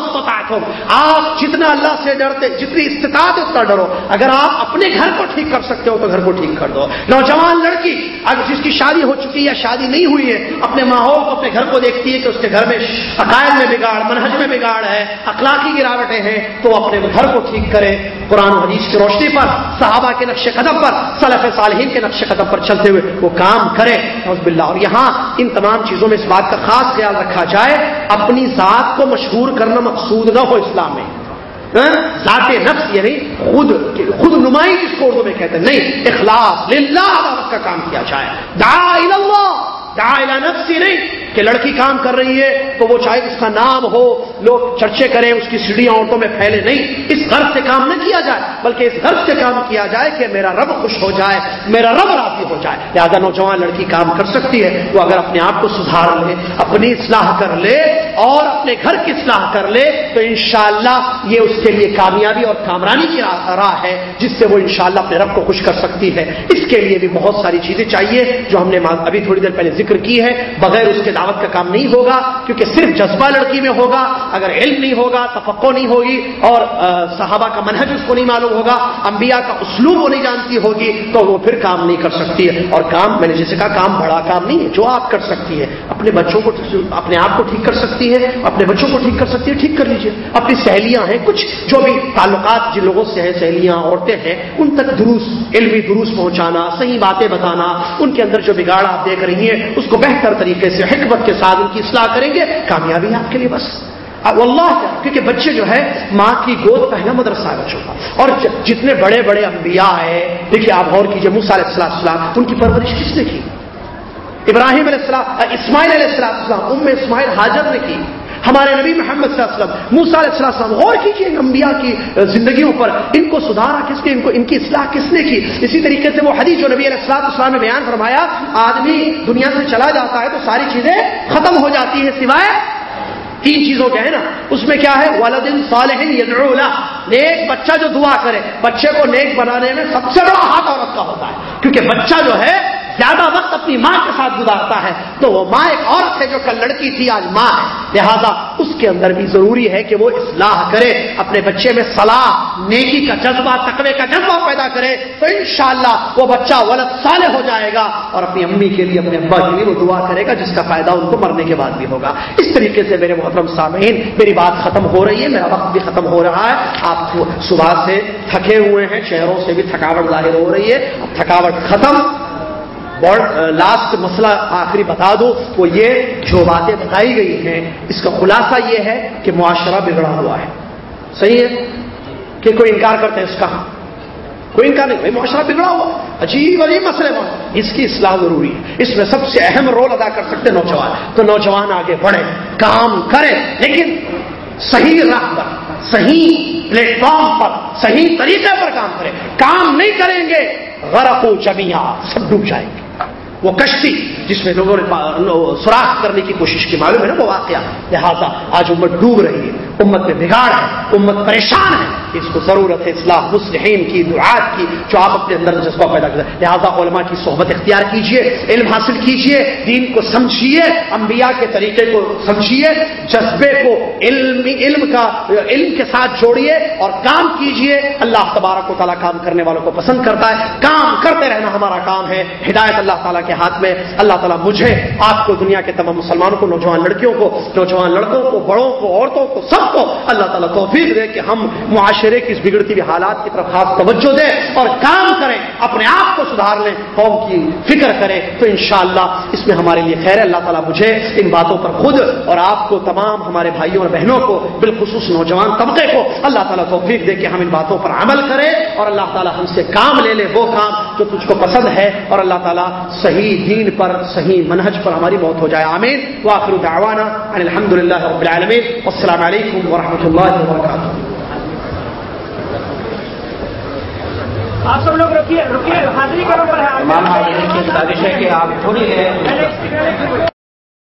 آپ جتنا اللہ سے ڈرتے، جتنی استطاعت اتنا ڈرو۔ اگر آپ اپنے گھر کو ٹھیک کر سکتے ہو تو گھر کو ٹھیک کر دو۔ نوجوان لڑکی، اگر جس کی شادی ہو چکی ہے یا شادی نہیں ہوئی ہے، اپنے ماحول کو اپنے گھر کو دیکھتی ہے کہ اس کے گھر میں عقائد میں بگاڑ، منہج میں بگاڑ ہے، اخلاقی گراوٹیں ہیں، تو اپنے گھر کو ٹھیک کرے۔ قرآن و حدیث کی روشنی پر، صحابہ کے نقش قدم پر صلف صالحین کے نقش قدم پر چلتے ہوئے وہ کام کرے باللہ۔ اور یہاں ان تمام چیزوں میں اس بات کا خاص خیال رکھا جائے، اپنی ذات کو مشہور کرنا مقصود نہ ہو اسلام میں۔ ہاں؟ ذات نفس یعنی خود خود نمائی جس کو اردو میں کہتے ہیں۔ نہیں، اخلاص، للہ کا کام کیا جائے۔ دا اللہ۔ نفسی نہیں۔ کہ لڑکی کام کر رہی ہے تو وہ چاہے اس کا نام ہو، لوگ چرچے کریں، اس کی سیڑھیاں عورتوں میں پھیلے نہیں۔ اس غرض سے کام نہ کیا جائے، بلکہ اس غرض سے کام کیا جائے کہ میرا رب خوش ہو جائے، میرا رب راضی ہو جائے۔ لہٰذا نوجوان لڑکی کام کر سکتی ہے، وہ اگر اپنے آپ کو سدھار لے، اپنی اصلاح کر لے اور اپنے گھر کی اصلاح کر لے، تو انشاءاللہ یہ اس کے لیے کامیابی اور کامرانی کی راہ ہے، جس سے وہ انشاءاللہ اپنے رب کو خوش کر سکتی ہے۔ اس کے لیے بھی بہت ساری چیزیں چاہیے جو ہم نے ابھی تھوڑی دیر پہلے ذکر کی ہے، بغیر اس کے دعوت کا کام نہیں ہوگا، کیونکہ صرف جذبہ لڑکی میں ہوگا، اگر علم نہیں ہوگا تفقو نہیں ہوگی، اور صحابہ کا منہج اس کو نہیں معلوم ہوگا، انبیاء کا اسلوب وہ نہیں جانتی ہوگی، تو وہ پھر کام نہیں کر سکتی ہے۔ اور کام، میں نے جیسے کہا، کام بڑا کام نہیں ہے، جو آپ کر سکتی ہے اپنے بچوں کو اپنے آپ کو ٹھیک کر سکتی ہے، اپنے بچوں کو ٹھیک کر سکتی ہے، ٹھیک کر لیجیے اپنی سہیلیاں ہیں، کچھ جو بھی تعلقات جن لوگوں سے ہیں، سہیلیاں، عورتیں ہیں، ان تک دروس، علمی دروس پہنچانا، صحیح باتیں بتانا، ان کے اندر جو بگاڑ آپ دیکھ رہی ہیں، اس کو بہتر طریقے سے، حکمت کے ساتھ ان کی اصلاح کریں گے، کامیابی آپ کے لیے بس۔ اللہ کیونکہ بچے جو ہے، ماں کی گود پہلا مدرسہ بچوں کا۔ اور جتنے بڑے بڑے انبیاء ہیں، دیکھیے آپ غور کیجیے موسا علیہ السلام السلام ان کی پرورش کس نے کی؟ ابراہیم علیہ السلام اسماعیل علیہ السلام ام اسماعیل حاجر نے کی۔ ہمارے نبی محمد صلی اللہ علیہ وسلم موسا علیہ السلام غور کیجیے انبیاء کی زندگیوں پر، ان کو سدھارا کس نے، ان کو، ان کی اصلاح کس نے کی؟ اسی طریقے سے وہ حدیث جو نبی علیہ السلام اسلام نے بیان فرمایا، آدمی دنیا سے چلا جاتا ہے تو ساری چیزیں ختم ہو جاتی ہیں، سوائے تین چیزوں کے، ہے نا؟ اس میں کیا ہے؟ والدین صالح نیک بچہ جو دعا کرے، بچے کو نیک بنانے میں سب سے بڑا ہاتھ عورت کا ہوتا ہے، کیونکہ بچہ جو ہے زیادہ وقت اپنی ماں کے ساتھ گزارتا ہے تو وہ ماں ایک عورت ہے جو کل لڑکی تھی، آج ماں ہے۔ لہذا اس کے اندر بھی ضروری ہے کہ وہ اصلاح کرے، اپنے بچے میں صلاح، نیکی کا جذبہ، تقوی کا جذبہ پیدا کرے تو انشاءاللہ وہ بچہ ولد صالح ہو جائے گا اور اپنی امی کے لیے، اپنے ابا کے لیے وہ دعا کرے گا، جس کا فائدہ ان کو مرنے کے بعد بھی ہوگا۔ اس طریقے سے میرے محترم سامعین، میری بات ختم ہو رہی ہے، میرا وقت بھی ختم ہو رہا ہے۔ آپ صبح سے تھکے ہوئے ہیں، شہروں سے بھی تھکاوٹ ظاہر ہو رہی ہے۔ اب تھکاوٹ ختم لاسٹ مسئلہ uh, آخری بتا دو وہ یہ جو باتیں بتائی گئی ہیں، اس کا خلاصہ یہ ہے کہ معاشرہ بگڑا ہوا ہے۔ صحیح ہے؟ کہ کوئی انکار کرتے ہیں اس کا۔ کوئی انکار نہیں، بھائی معاشرہ بگڑا ہوا۔ عجیب عجیب مسئلے اس کی اصلاح ضروری ہے۔ اس میں سب سے اہم رول ادا کر سکتے نوجوان۔ تو نوجوان آگے بڑھے کام کریں۔ لیکن صحیح راہ پر، صحیح پلیٹ فارم پر، صحیح طریقے پر کام کریں۔ کام نہیں کریں گے غرق و جمیا سب ڈوب جائیں گے۔ وہ کشتی جس میں لوگوں نے سوراخ کرنے کی کوشش کی، معلوم ہے نا وہ واقعہ؟ لہٰذا آج امت ڈوب رہی ہے، امت میں بگاڑ ہے، امت پریشان ہے۔ اس کو ضرورت ہے اصلاح مسلحین کی، دعات کی، جو آپ اپنے اندر جذبہ پیدا کریں لہٰذا علماء کی صحبت اختیار کیجیے علم حاصل کیجیے دین کو سمجھیے انبیاء کے طریقے کو سمجھیے جذبے کو علم علم کا، علم کے ساتھ جوڑیے اور کام کیجیے اللہ تبارک و تعالیٰ کام کرنے والوں کو پسند کرتا ہے۔ کام کرتے رہنا ہمارا کام ہے۔ ہدایت اللہ تعالیٰ کے ہاتھ میں، اللہ تعالیٰ مجھے، آپ کو، دنیا کے تمام مسلمانوں کو، نوجوان لڑکیوں کو، نوجوان لڑکوں کو، بڑوں کو، عورتوں کو، سب کو اللہ تعالیٰ توفیق دے کہ ہم معاشرے کی اس بگڑتی ہوئی حالات کی طرف خاص توجہ دیں اور کام کریں، اپنے آپ کو سدھار لیں، قوم کی فکر کریں۔ تو انشاءاللہ اس میں ہمارے لیے خیر ہے۔ اللہ تعالیٰ مجھے ان باتوں پر خود اور آپ کو تمام ہمارے بھائیوں اور بہنوں کو بالخصوص نوجوان طبقے کو اللہ تعالیٰ توفیق دے کہ ہم ان باتوں پر عمل کریں اور اللہ تعالیٰ ہم سے کام لے لے وہ کام جو تجھ کو پسند ہے اور اللہ تعالیٰ صحیح دین پر، صحیح منہج پر ہماری موت ہو جائے۔ آمین۔ واخر دعوانا ان الحمد للہ رب العالمین۔ السلام علیکم ورحمۃ اللہ وبرکاتہ۔ آپ سب لوگ رکیے رکیے حاضری کرو پر حاضرین کی گزارش ہے کہ آپ تھوڑی دیر